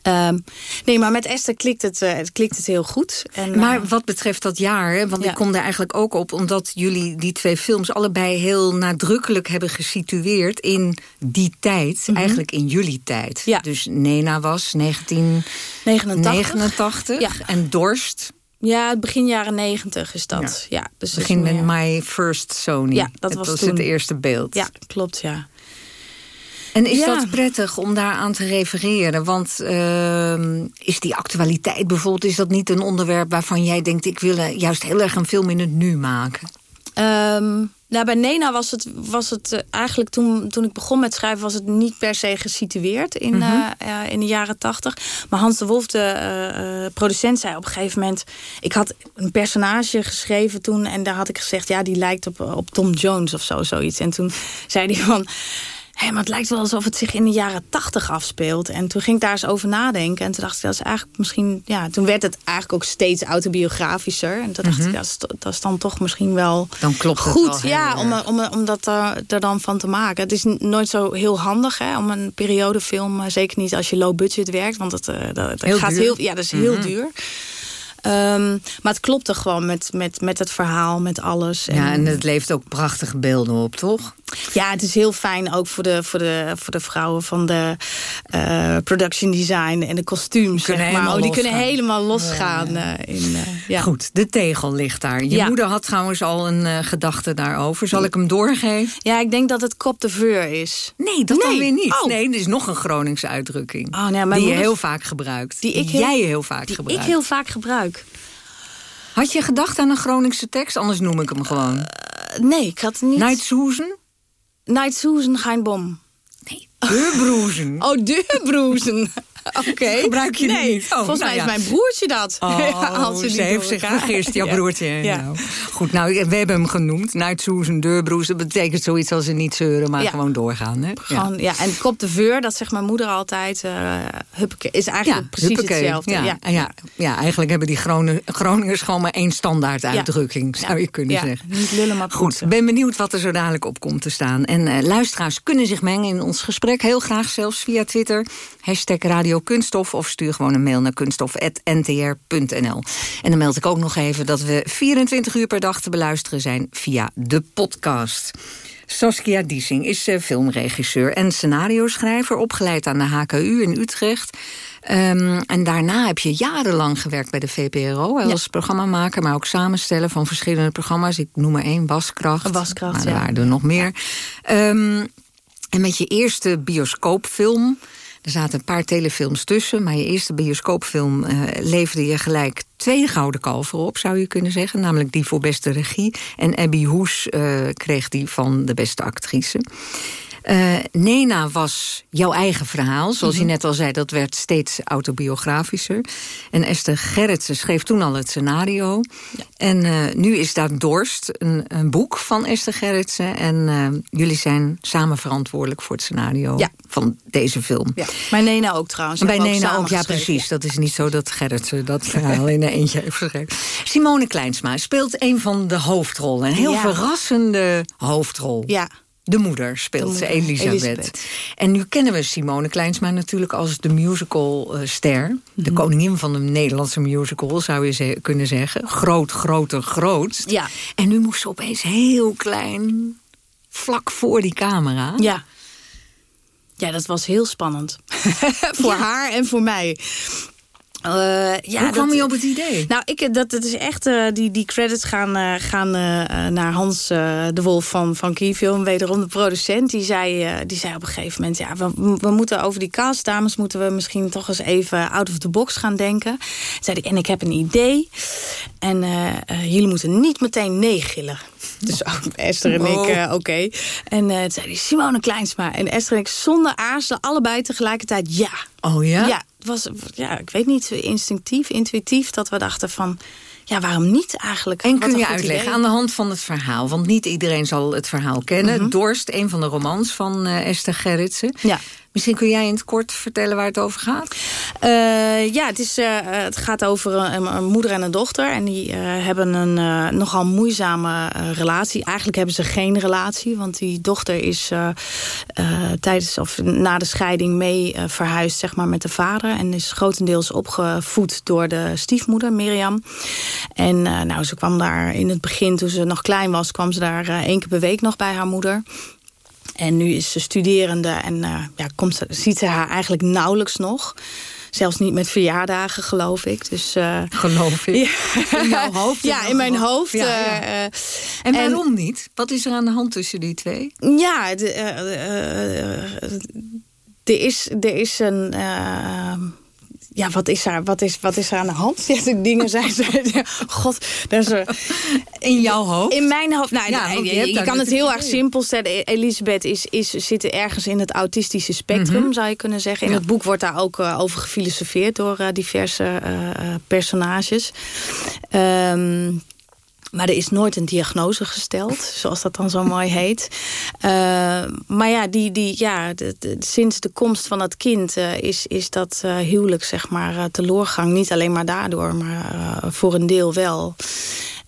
Ehm, nee, maar met Esther klikt het, het, klikt het heel goed. En, Maar eh, wat betreft dat jaar, hè, want Ja. ik kom daar eigenlijk ook op... omdat jullie die twee films allebei heel nadrukkelijk hebben gesitueerd... in die tijd, Mhm. eigenlijk in jullie tijd. Dus Nena was 1989 Ja. en Dorst... ja, het begin jaren negentig is dat. Ja. dus het begin met My First Sony. Ja, dat Het was het toen. eerste beeld. Ja, klopt, ja. En is Ja. dat prettig om daaraan te refereren? Want ehm, is die actualiteit bijvoorbeeld... is dat niet een onderwerp waarvan jij denkt... ik wil juist heel erg een film in het nu maken? Ehm, nou, bij Nena was het, was het eh, eigenlijk toen, toen ik begon met schrijven... was het niet per se gesitueerd in, Mhm. eh, in de jaren tachtig. Maar Hans de Wolf, de eh, producent, zei op een gegeven moment... ik had een personage geschreven toen... en daar had ik gezegd, ja, die lijkt op, op Tom Jones of zo, zoiets. En toen zei hij van... Hé, maar het lijkt wel alsof het zich in de jaren tachtig afspeelt. En toen ging ik daar eens over nadenken. En toen dacht ik, dat is eigenlijk misschien... Ja, toen werd het eigenlijk ook steeds autobiografischer. En toen dacht Mhm. ik, dat is, dat is dan toch misschien wel Dan klopt het goed. wel ja, om, om, om dat er, er dan van te maken. Het is nooit zo heel handig hè, om een periodefilm... eh, zeker niet als je low budget werkt. Want het, eh, dat, dat Heel gaat duur. heel, ja, dat is heel Mhm. duur. Ehm, maar het klopte gewoon met, met, met het verhaal, met alles. Ja, en het levert ook prachtige beelden op, toch? Ja, het is heel fijn ook voor de, voor de, voor de vrouwen van de eh, production design en de kostuums. Kunnen zeg maar. helemaal Oh, die kunnen helemaal losgaan. eh, in, eh, ja. Goed, de tegel ligt daar. Je moeder had trouwens al een gedachte daarover. Zal ik hem doorgeven? Ja, ik denk dat het kop de veur is. Nee, dat dan weer niet. Oh. Nee, er is nog een Groningse uitdrukking. Oh, mijn die je heel vaak gebruikt. Die ik heel- jij heel vaak die gebruikt. ik heel vaak gebruik. Had je gedacht aan een Groningse tekst? Anders noem ik hem gewoon. Nee, ik had niet... Susan? Night Susan, geen bom. De broezen. Oh, de broezen. Oké. Gebruik je nee, niet? Oh, volgens nou mij ja. is mijn broertje dat. Oh, Als ze heeft zich vergist, jouw Ja. broertje. Ja. Nou, goed, nou, we hebben hem genoemd. Night Susan, deurbroes. Dat betekent zoiets als ze niet zeuren, maar gewoon doorgaan. Hè? Gewoon, ja. en kop de veur, dat zegt mijn moeder altijd. eh huppake, is eigenlijk precies huppakee. hetzelfde. Ja, ja. Ja, eigenlijk hebben die Groningen- Groningers gewoon maar één standaard uitdrukking, zou je kunnen Ja, zeggen. Niet lullen, maar Goed, poetsen. ben benieuwd wat er zo dadelijk op komt te staan. En eh, luisteraars kunnen zich mengen in ons gesprek. Heel graag zelfs via Twitter. Hashtag Radio Kunststof. Of stuur gewoon een mail naar kunststof.ntr.nl. En dan meld ik ook nog even dat we 24 uur per dag te beluisteren zijn via de podcast. Saskia Diesing is eh, filmregisseur en scenario-schrijver... opgeleid aan de HKU in Utrecht. Ehm, en daarna heb je jarenlang gewerkt bij de VPRO... als programmamaker, maar ook samenstellen van verschillende programma's. Ik noem er één, Waskracht. Waskracht, maar er ja. waren er nog meer. Ehm, en met je eerste bioscoopfilm... Er zaten een paar telefilms tussen, maar je eerste bioscoopfilm eh, leverde je gelijk twee gouden kalveren op, zou je kunnen zeggen. Namelijk die voor beste regie. En Abby Hoes eh, kreeg die van de beste actrice. Eh, Nena was jouw eigen verhaal. Zoals je Mhm. net al zei, dat werd steeds autobiografischer. En Esther Gerritsen schreef toen al het scenario. En eh, nu is daar Dorst, een, een boek van Esther Gerritsen. En eh, jullie zijn samen verantwoordelijk voor het scenario Ja. van deze film. Ja. Bij Nena ook trouwens. En bij Nena ook, ja samen precies. Dat is niet zo dat Gerritsen dat verhaal in een eentje heeft geschreven. Simone Kleinsma speelt een van de hoofdrollen. Een heel Ja. verrassende hoofdrol. Ja. De moeder speelt De ze, Elisabeth. Elisabeth. En nu kennen we Simone Kleinsma natuurlijk als de musicalster. Mhm. De koningin van de Nederlandse musical, zou je ze- kunnen zeggen. Groot, groter, groot. Ja. En nu moest ze opeens heel klein, vlak voor die camera. Ja. Ja, dat was heel spannend. voor haar en voor mij. Eh, ja, Hoe kwam dat- je op het idee? Nou, ik, dat, dat is echt, eh, die, die credits gaan, eh, gaan eh, naar Hans eh, de Wolf van, van Keyfilm, wederom de producent. Die zei, eh, die zei op een gegeven moment, ja, we, we moeten over die castdames moeten we misschien toch eens even out of the box gaan denken. Zei hij, en ik heb een idee. En eh, eh, jullie moeten niet meteen nee gillen. Dus Esther en Wow. ik, eh, oké. En eh toen zei hij, Simone Kleinsma. En Esther en ik zonder aarzelen allebei tegelijkertijd ja. Oh ja? Ja, was, ja, ik weet niet, instinctief, intuïtief... dat we dachten van, ja, waarom niet eigenlijk? En kun je uitleggen idee. aan de hand van het verhaal? Want niet iedereen zal het verhaal kennen. Mhm. Dorst, een van de romans van eh, Esther Gerritsen. Ja. Misschien kun jij in het kort vertellen waar het over gaat? Eh, ja, het, is, eh, het gaat over een, moeder en een dochter. En die eh, hebben een nogal moeizame relatie. Eigenlijk hebben ze geen relatie. Want die dochter is tijdens of na de scheiding mee verhuisd zeg maar, met de vader. En is grotendeels opgevoed door de stiefmoeder, Mirjam. En nou, ze kwam daar in het begin, toen ze nog klein was... kwam ze daar één keer per week nog bij haar moeder. En nu is ze studerende en eh, ja, komt ziet ze haar eigenlijk nauwelijks nog. Zelfs niet met verjaardagen, geloof ik. Dus, eh, Geloof ik. Ja. In jouw hoofd? Ja, in mijn hoofd. Ja, ja. eh, En waarom niet? Wat is er aan de hand tussen die twee? Ja, er, is, er is een... ja, wat is, er, wat, is, wat is er aan de hand? Ja, dingen zijn... ze- God, dat is er, In jouw hoofd? In mijn hoofd. Nou, Ja, nee, je daar kan het heel erg simpel stellen. E- Elisabeth is, is, zit ergens in het autistische spectrum, zou je kunnen zeggen. In Ja. het boek wordt daar ook eh, over gefilosofeerd door eh, diverse eh, personages. Ehm, maar er is nooit een diagnose gesteld, zoals dat dan zo mooi heet. Eh, maar ja, die, die, ja sinds de komst van dat kind eh, is, is dat eh, huwelijk, zeg maar, teloorgang. Niet alleen maar daardoor, maar voor een deel wel.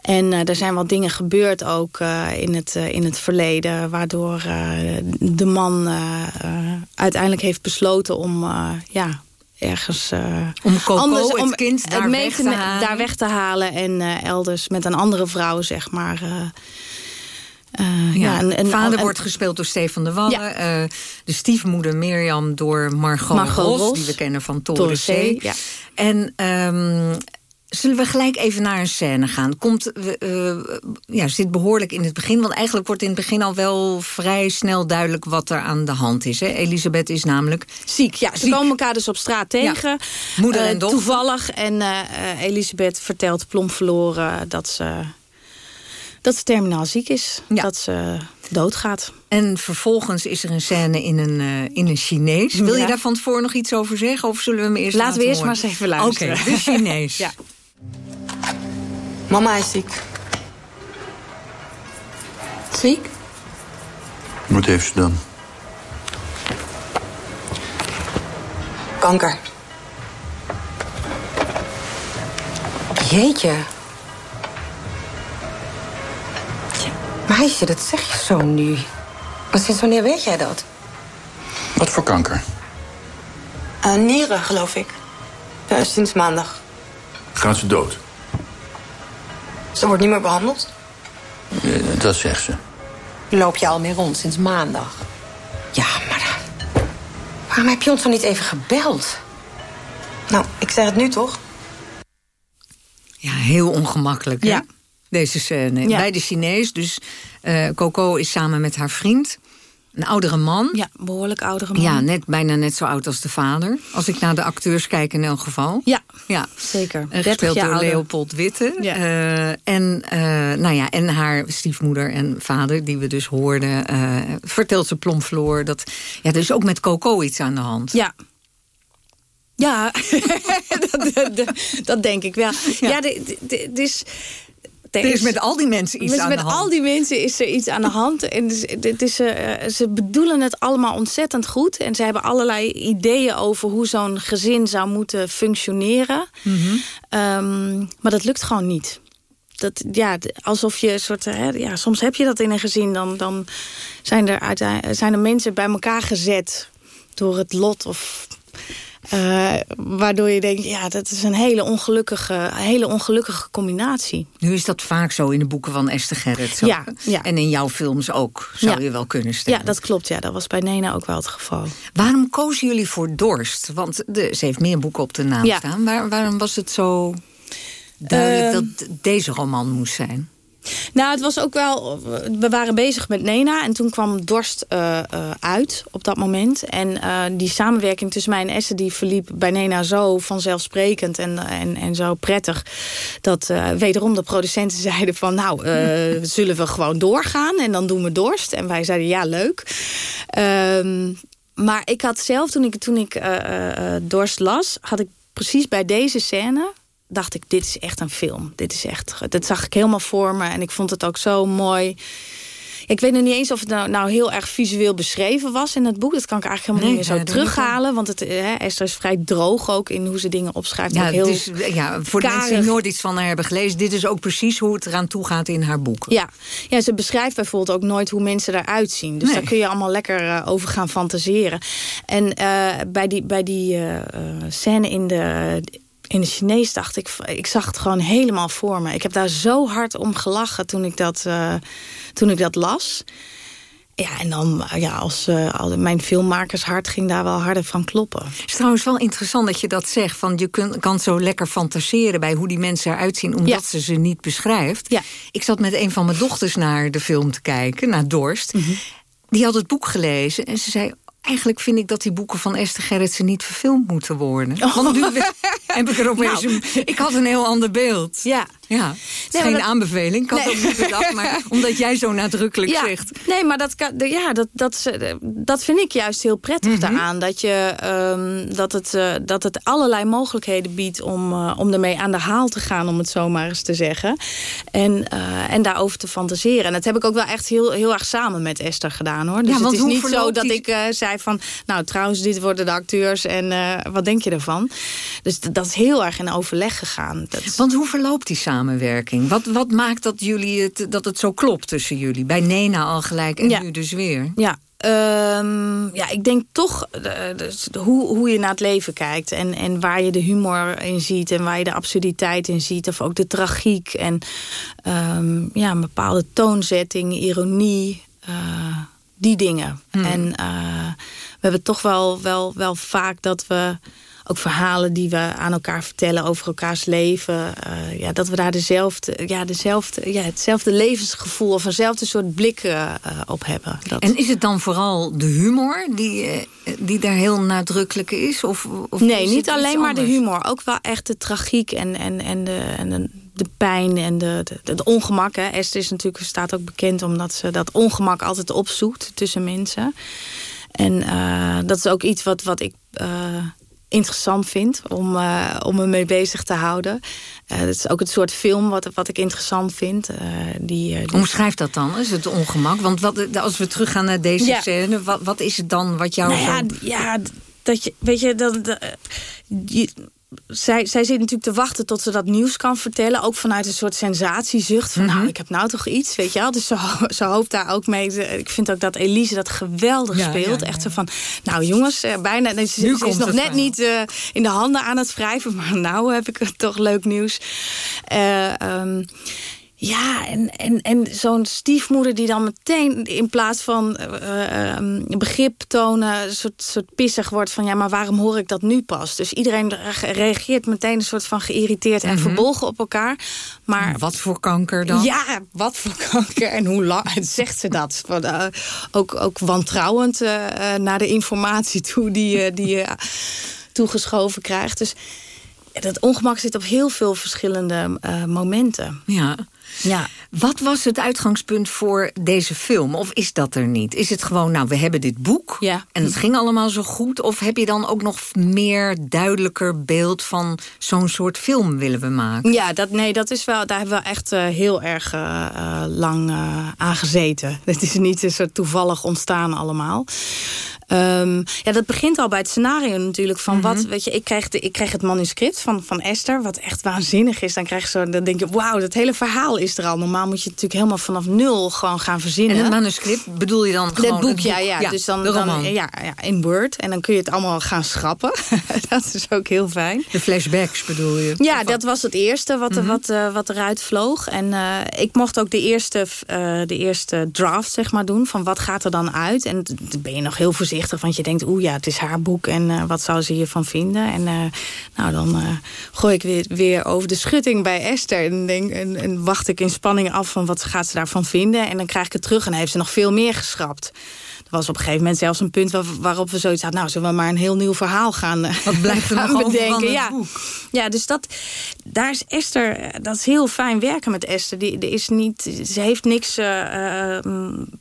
En er zijn wat dingen gebeurd ook in, het, in het verleden... waardoor de man uiteindelijk heeft besloten om ja, ergens... eh, Om Coco, het kind, daar mee weg te halen. daar weg te halen... en eh, elders met een andere vrouw, zeg maar... eh, Ja, en, en, vader en- wordt gespeeld door Stefan de Wallen. Ja. de stiefmoeder Mirjam door Margot, Margot Ros, Ros. Die we kennen van Toren. C, ja. En ehm, zullen we gelijk even naar een scène gaan? Komt, eh, ja, zit behoorlijk in het begin. Want eigenlijk wordt in het begin al wel vrij snel duidelijk wat er aan de hand is. Hè? Elisabeth is namelijk Ziek, ja. Ze komen elkaar dus op straat tegen. Moeder en Eh, dochter. Toevallig. En Elisabeth vertelt plomp verloren dat ze, dat ze terminaal ziek is. Dat ze doodgaat. En vervolgens is er een scène in een, in een Chinees. Wil je Ja. daar van tevoren nog iets over zeggen? Of zullen we hem eerst Laten we eerst horen? maar eens even luisteren. Oké, de Chinees. Ja. Mama is ziek. Ziek? Wat heeft ze dan? Kanker. Jeetje. Meisje, dat zeg je zo nu. Maar sinds wanneer weet jij dat? Wat voor kanker? Eh, nieren, geloof ik. Eh, sinds maandag. Gaat ze dood? Ze wordt niet meer behandeld. Eh, Dat zegt ze. Loop je al mee rond sinds maandag? Ja, maar... Waarom heb je ons dan niet even gebeld? Nou, ik zeg het nu toch? Ja, heel ongemakkelijk. Hè? Ja. Deze scène. Ja. Bij de Chinees. Dus eh, Coco is samen met haar vriend. Een oudere man. Ja, behoorlijk oudere man. Ja, net, bijna net zo oud als de vader. Als ik naar de acteurs kijk in elk geval. Ja, ja. zeker. En 30 gespeeld door ouder. Leopold Witte. Ja. Eh, en, eh, nou ja, en haar stiefmoeder en vader, die we dus hoorden... eh, vertelt ze plomfloor dat... Ja, er is ook met Coco iets aan de hand. Ja. Ja, dat, dat, dat denk ik wel. Ja, dit- dit is... Er is met al die mensen iets met, aan met de hand. al die mensen is er iets aan de hand. En dus, dit is, eh, ze bedoelen het allemaal ontzettend goed. En ze hebben allerlei ideeën over hoe zo'n gezin zou moeten functioneren. Mhm. Ehm, maar dat lukt gewoon niet. Dat, ja, alsof je een soort. Hè, ja, soms heb je dat in een gezin. Dan, dan zijn, er uiteindelijk, zijn er mensen bij elkaar gezet door het lot of. Eh, waardoor je denkt, ja, dat is een hele ongelukkige, hele ongelukkige combinatie. Nu is dat vaak zo in de boeken van Esther Gerrits. ook, Ja, ja. En in jouw films ook, zou Ja. je wel kunnen stellen. Ja, dat klopt. Ja, dat was bij Nena ook wel het geval. Waarom kozen jullie voor Dorst? Want de, ze heeft meer boeken op de naam Ja. staan. Waar, waarom was het zo duidelijk Ehm, dat deze roman moest zijn? Nou, het was ook wel... We waren bezig met Nena en toen kwam Dorst eh, eh, uit op dat moment. En eh, die samenwerking tussen mij en Essen... die verliep bij Nena zo vanzelfsprekend en, en, en zo prettig... dat wederom de producenten zeiden van... nou, zullen we gewoon doorgaan en dan doen we Dorst? En wij zeiden ja, leuk. Ehm, maar ik had zelf, toen ik, toen ik Dorst las... had ik precies bij deze scène dacht ik, dit is echt een film. Dit is echt, dat zag ik helemaal voor me. En ik vond het ook zo mooi. Ik weet nog niet eens of het nou, nou heel erg visueel beschreven was in het boek. Dat kan ik eigenlijk helemaal niet meer zo terughalen. Want het, hè, Esther is vrij droog ook in hoe ze dingen opschrijft. Ja, ook heel is, ja voor de mensen die nooit iets van haar hebben gelezen... dit is ook precies hoe het eraan toe gaat in haar boeken. Ja, ja ze beschrijft bijvoorbeeld ook nooit hoe mensen eruit zien. Dus daar kun je allemaal lekker uh, over gaan fantaseren. En uh, bij die, bij die uh, scène in de in het Chinees dacht ik, ik zag het gewoon helemaal voor me. Ik heb daar zo hard om gelachen toen ik dat, uh, toen ik dat las. Ja, en dan, ja, als, uh, mijn filmmakershart ging daar wel harder van kloppen. Het is trouwens wel interessant dat je dat zegt. Van je kun, kan zo lekker fantaseren bij hoe die mensen eruit zien... omdat ja. ze ze niet beschrijft. Ja. Ik zat met een van mijn dochters naar de film te kijken, naar Dorst. Mm -hmm. Die had het boek gelezen en ze zei... Eigenlijk vind ik dat die boeken van Esther Gerritsen niet verfilmd moeten worden. Oh. Want nu heb ik er opeens nou. een, Ik had een heel ander beeld. Ja. Ja, het is nee, geen dat... aanbeveling. Ik had nee. ook niet bedacht, maar omdat jij zo nadrukkelijk ja. zegt. Nee, maar dat, kan, ja, dat, dat, dat vind ik juist heel prettig mm -hmm. daaraan. Dat, je, um, dat, het, uh, dat het allerlei mogelijkheden biedt om, uh, om ermee aan de haal te gaan, om het zo maar eens te zeggen. En, uh, en daarover te fantaseren. En dat heb ik ook wel echt heel, heel erg samen met Esther gedaan hoor. Dus ja, het is niet zo die... dat ik zei van, nou trouwens, dit worden de acteurs en wat denk je ervan? Dus dat is heel erg in overleg gegaan. Dat is... Want hoe verloopt die samenwerking? Wat, wat maakt dat, jullie het, dat het zo klopt tussen jullie? Bij Nena al gelijk en ja. nu dus weer. Ja, Um, ja, ik denk toch uh, dus hoe, hoe je naar het leven kijkt. En, en waar je de humor in ziet. En waar je de absurditeit in ziet. Of ook de tragiek. En um, ja, een bepaalde toonzetting, ironie. Uh, die dingen. Hmm. En uh, we hebben toch wel, wel, wel vaak dat we ook verhalen die we aan elkaar vertellen over elkaars leven. Uh, ja, dat we daar dezelfde, ja, dezelfde, ja, hetzelfde levensgevoel of eenzelfde soort blik uh, op hebben. Dat... En is het dan vooral de humor die, uh, die daar heel nadrukkelijk is? Of, of nee, niet alleen maar anders? de humor. Ook wel echt de tragiek en, en, en, de, en de, de pijn en de, de, het ongemak. Hè. Esther is natuurlijk, staat ook bekend omdat ze dat ongemak altijd opzoekt tussen mensen. En dat is ook iets wat, wat ik interessant vind om, uh, om me mee bezig te houden. Uh, dat is ook het soort film wat, wat ik interessant vind. Uh, die, die... Omschrijf dat dan, is het ongemak? Want wat, als we teruggaan naar deze Ja. scène... Wat, wat is het dan wat jou Nou ja, zo... ja, dat je, weet je, dat, dat- je- zij, zij zit natuurlijk te wachten tot ze dat nieuws kan vertellen. Ook vanuit een soort sensatiezucht. Van nou, ik heb nou toch iets, weet je wel. Dus ze, ho- ze hoopt daar ook mee. Ik vind ook dat Elise dat geweldig Ja, speelt. ja, Echt zo van, nou jongens, eh, bijna. nee, Ze, is nog net niet eh, in de handen aan het wrijven. Maar nou heb ik toch leuk nieuws. Eh, ehm, ja, en, en, en zo'n stiefmoeder die dan meteen in plaats van eh, eh, begrip tonen... een soort, soort pissig wordt van... ja, maar waarom hoor ik dat nu pas? Dus iedereen re- reageert meteen een soort van geïrriteerd en Mhm. verbolgen op elkaar. Maar Wat voor kanker dan? ja, wat voor kanker en hoe lang zegt ze dat? Van, eh, ook, ook wantrouwend naar de informatie toe die, je- die je toegeschoven krijgt. Dus dat ongemak zit op heel veel verschillende momenten. Ja. Ja. Wat was het uitgangspunt voor deze film? Of is dat er niet? Is het gewoon, nou, we hebben dit boek Ja. en het ging allemaal zo goed? Of heb je dan ook nog meer duidelijker beeld van zo'n soort film willen we maken? Ja, dat, nee, dat is wel, daar hebben we echt eh, heel erg eh, eh, lang eh, aan gezeten. Het is niet een soort toevallig ontstaan allemaal. Ehm, ja, dat begint al bij het scenario natuurlijk. Van wat, weet je, ik kreeg, de, ik kreeg het manuscript van, van Esther, wat echt waanzinnig is. Dan krijg je zo, dan denk je, wauw, dat hele verhaal is er al. Normaal moet je natuurlijk helemaal vanaf nul gewoon gaan verzinnen. En het manuscript bedoel je dan gewoon Het boek, het ja, ja. Dus dan, dan ja, ja, in Word. En dan kun je het allemaal gaan schrappen. dat is ook heel fijn. De flashbacks bedoel je? Ja, dat was het eerste wat, Mhm. wat, eh, wat eruit vloog. En eh, ik mocht ook de eerste, eh, de eerste draft zeg maar, doen. Van wat gaat er dan uit? En dan ben je nog heel voorzichtig. Want je denkt, oeh ja, het is haar boek. En wat zou ze hiervan vinden? En nou, dan gooi ik weer, weer over de schutting bij Esther. En, denk, en, en wacht ik in spanning af van wat gaat ze daarvan vinden. En dan krijg ik het terug. En dan heeft ze nog veel meer geschrapt. was op een gegeven moment zelfs een punt waarop we zoiets hadden... nou, zullen we maar een heel nieuw verhaal gaan, Wat blijft er nog bedenken? Ja. boek? ja, dus dat, daar is Esther... Dat is heel fijn werken met Esther. Die, die is niet, ze heeft niks uh,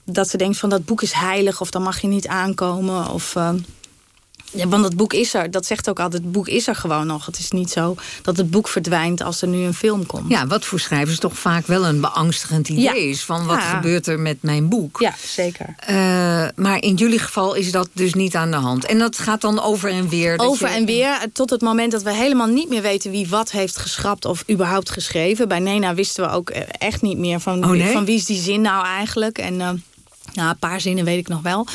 dat ze denkt van dat boek is heilig... of dan mag je niet aankomen. Of, uh, ja, want het boek is er. Dat zegt ook altijd, het boek is er gewoon nog. Het is niet zo dat het boek verdwijnt als er nu een film komt. Ja, wat voor schrijvers toch vaak wel een beangstigend idee is... van wat gebeurt er met mijn boek. Ja, zeker. Uh, maar in jullie geval is dat dus niet aan de hand. En dat gaat dan over en weer. Over je... en weer, tot het moment dat we helemaal niet meer weten... wie wat heeft geschrapt of überhaupt geschreven. Bij Nena wisten we ook echt niet meer van, oh, nee? van wie is die zin nou eigenlijk... En, uh, nou, een paar zinnen weet ik nog wel.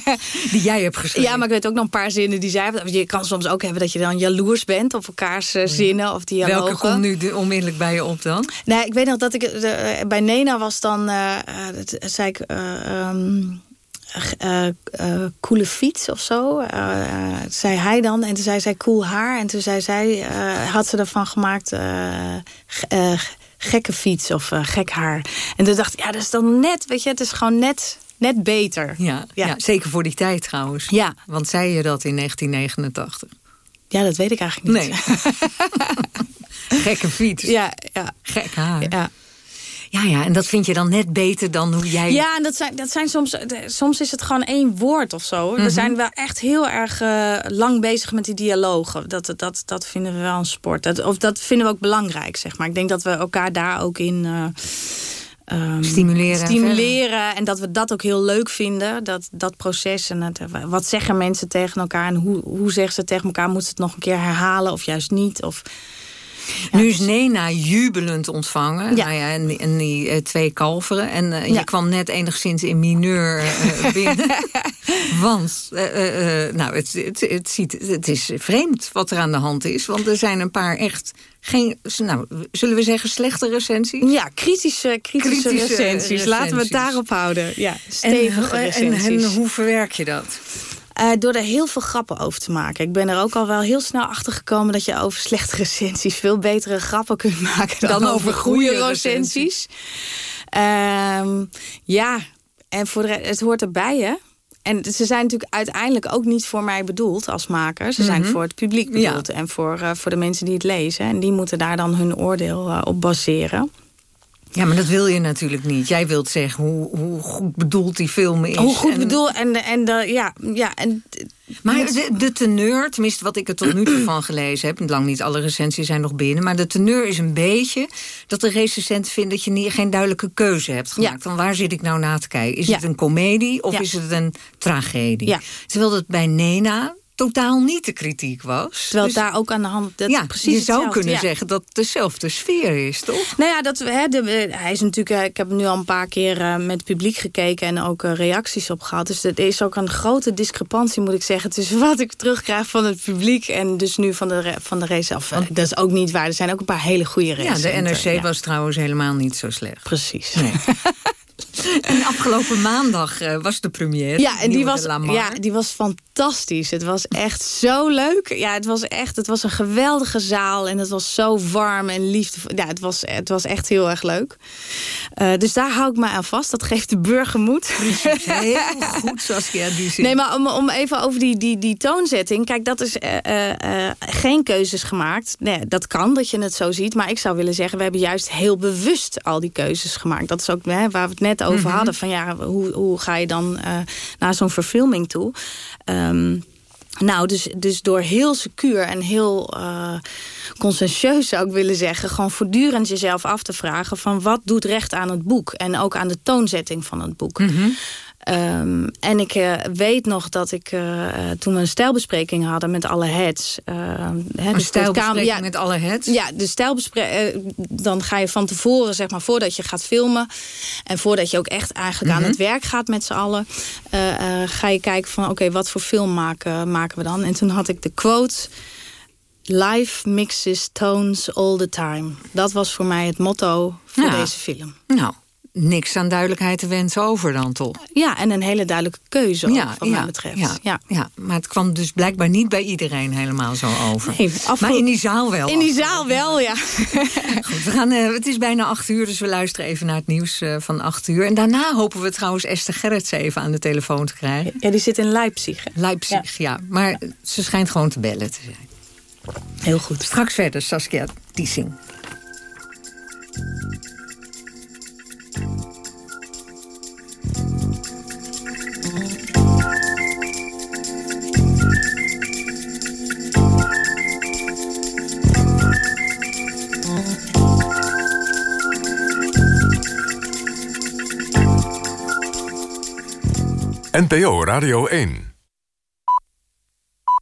Die jij hebt geschreven. Ja, maar ik weet ook nog een paar zinnen die zij Je kan soms ook hebben dat je dan jaloers bent op elkaars uh, zinnen of dialogen. Welke komt nu de, onmiddellijk bij je op dan? Nee, ik weet nog dat ik... De, bij Nena was dan... Uh, dat, zei ik... Um, uh, coole fiets of zo. Zei hij dan. En toen zei zij cool haar. En toen zei zij, had ze ervan gemaakt gekke fiets of uh, gek haar. En toen dacht ik, ja, dat is dan net, weet je, het is gewoon net, net beter. Ja, ja. ja zeker voor die tijd trouwens. Ja. Want zei je dat in 1989? Ja, dat weet ik eigenlijk niet. Nee. Gekke fiets. Ja, ja. Gek haar. Ja. Ja, ja, en dat vind je dan net beter dan hoe jij... Ja, en dat zijn, dat zijn soms... Soms is het gewoon één woord of zo. Mm -hmm. We zijn wel echt heel erg uh, lang bezig met die dialogen. Dat, dat, dat vinden we wel een sport. Dat, of dat vinden we ook belangrijk, zeg maar. Ik denk dat we elkaar daar ook in... Uh, Um, stimuleren. Stimuleren. En dat we dat ook heel leuk vinden. Dat, dat proces. En het, wat zeggen mensen tegen elkaar? En hoe, hoe zeggen ze tegen elkaar? Moet ze het nog een keer herhalen of juist niet? Of... Ja, nu is Nena jubelend ontvangen. Ja. Nou ja, en, en die uh, twee kalveren. En uh, ja. je kwam net enigszins in mineur uh, binnen. want, nou, het, het, het, ziet, het is vreemd wat er aan de hand is. Want er zijn een paar echt... Geen, nou, zullen we zeggen slechte recensies? Ja, kritische, kritische, kritische recensies. recensies. Laten we het daarop houden. Ja, stevige en, recensies. En, en hoe verwerk je dat? Uh, door er heel veel grappen over te maken. Ik ben er ook al wel heel snel achter gekomen... dat je over slechte recensies veel betere grappen kunt maken... dan, dan over goede recensies. Uh, ja, en voor de, het hoort erbij, hè? En ze zijn natuurlijk uiteindelijk ook niet voor mij bedoeld als maker. Ze zijn mm -hmm. voor het publiek bedoeld. Ja. En voor, uh, voor de mensen die het lezen. En die moeten daar dan hun oordeel uh, op baseren. Ja, maar dat wil je natuurlijk niet. Jij wilt zeggen hoe, hoe goed bedoeld die film is. Hoe goed en... bedoeld en, en de, ja, ja, en maar de, de teneur, tenminste wat ik er tot nu toe van gelezen heb... lang niet alle recensies zijn nog binnen... maar de teneur is een beetje dat de recensent vindt... dat je niet, geen duidelijke keuze hebt gemaakt. Ja. Van waar zit ik nou naar te kijken? Is ja. het een komedie of ja. is het een tragedie? Terwijl dat bij Nena totaal niet de kritiek was. Terwijl dus, daar ook aan de hand... Dat ja, precies je zou kunnen ja. zeggen dat het dezelfde sfeer is, toch? Nou ja, dat, hè, de, hij is natuurlijk, ik heb nu al een paar keer uh, met het publiek gekeken... en ook uh, reacties op gehad. Dus er is ook een grote discrepantie, moet ik zeggen... tussen wat ik terugkrijg van het publiek... en dus nu van de, van de race af. Dat is ook niet waar. Er zijn ook een paar hele goede races. Ja, de NRC ja. was trouwens helemaal niet zo slecht. Precies. Nee. En afgelopen maandag uh, was de première. Ja, en die was, ja, die was fantastisch. Het was echt zo leuk. Ja, het was echt het was een geweldige zaal. En het was zo warm en liefdevol. Ja, het was, het was echt heel erg leuk. Uh, dus daar hou ik me aan vast. Dat geeft de burger moed. Heel goed, Saskia. Die zin. Nee, maar om, om even over die, die, die toonzetting. Kijk, dat is uh, geen keuzes gemaakt. Nee, dat kan, dat je het zo ziet. Maar ik zou willen zeggen, we hebben juist heel bewust al die keuzes gemaakt. Dat is ook hè, waar we het net over Mhm. mm -hmm. hadden. Van ja, hoe, hoe ga je dan uh, naar zo'n verfilming toe? Um, nou, dus, dus door heel secuur en heel uh, conscientieus zou ik willen zeggen... gewoon voortdurend jezelf af te vragen... van wat doet recht aan het boek? En ook aan de toonzetting van het boek. Mhm. Mm -hmm. Um, en ik uh, weet nog dat ik uh, toen we een stijlbespreking hadden met alle heads. Uh, een dus stijlbespreking ja, met alle heads? Ja, de stijlbespreking. dan ga je van tevoren, zeg maar, voordat je gaat filmen. En voordat je ook echt eigenlijk mm -hmm. aan het werk gaat met z'n allen. ga je kijken van oké, okay, wat voor film maken, maken we dan? En toen had ik de quote. Life mixes tones all the time. Dat was voor mij het motto voor ja. deze film. Nou, niks aan duidelijkheid te wensen over dan toch? Ja, en een hele duidelijke keuze ook, wat mij betreft. Ja, ja. ja, maar het kwam dus blijkbaar niet bij iedereen helemaal zo over. Nee, Maar in die zaal wel. In die zaal wel, ja. Goed, we gaan, uh, het is bijna acht uur, dus we luisteren even naar het nieuws uh, van acht uur. En daarna hopen we trouwens Esther Gerrits even aan de telefoon te krijgen. Ja, die zit in Leipzig. Hè? Leipzig, ja. ja. Maar ze schijnt gewoon te bellen te zijn. Heel goed. Straks verder, Saskia Tiesing. NPO Radio 1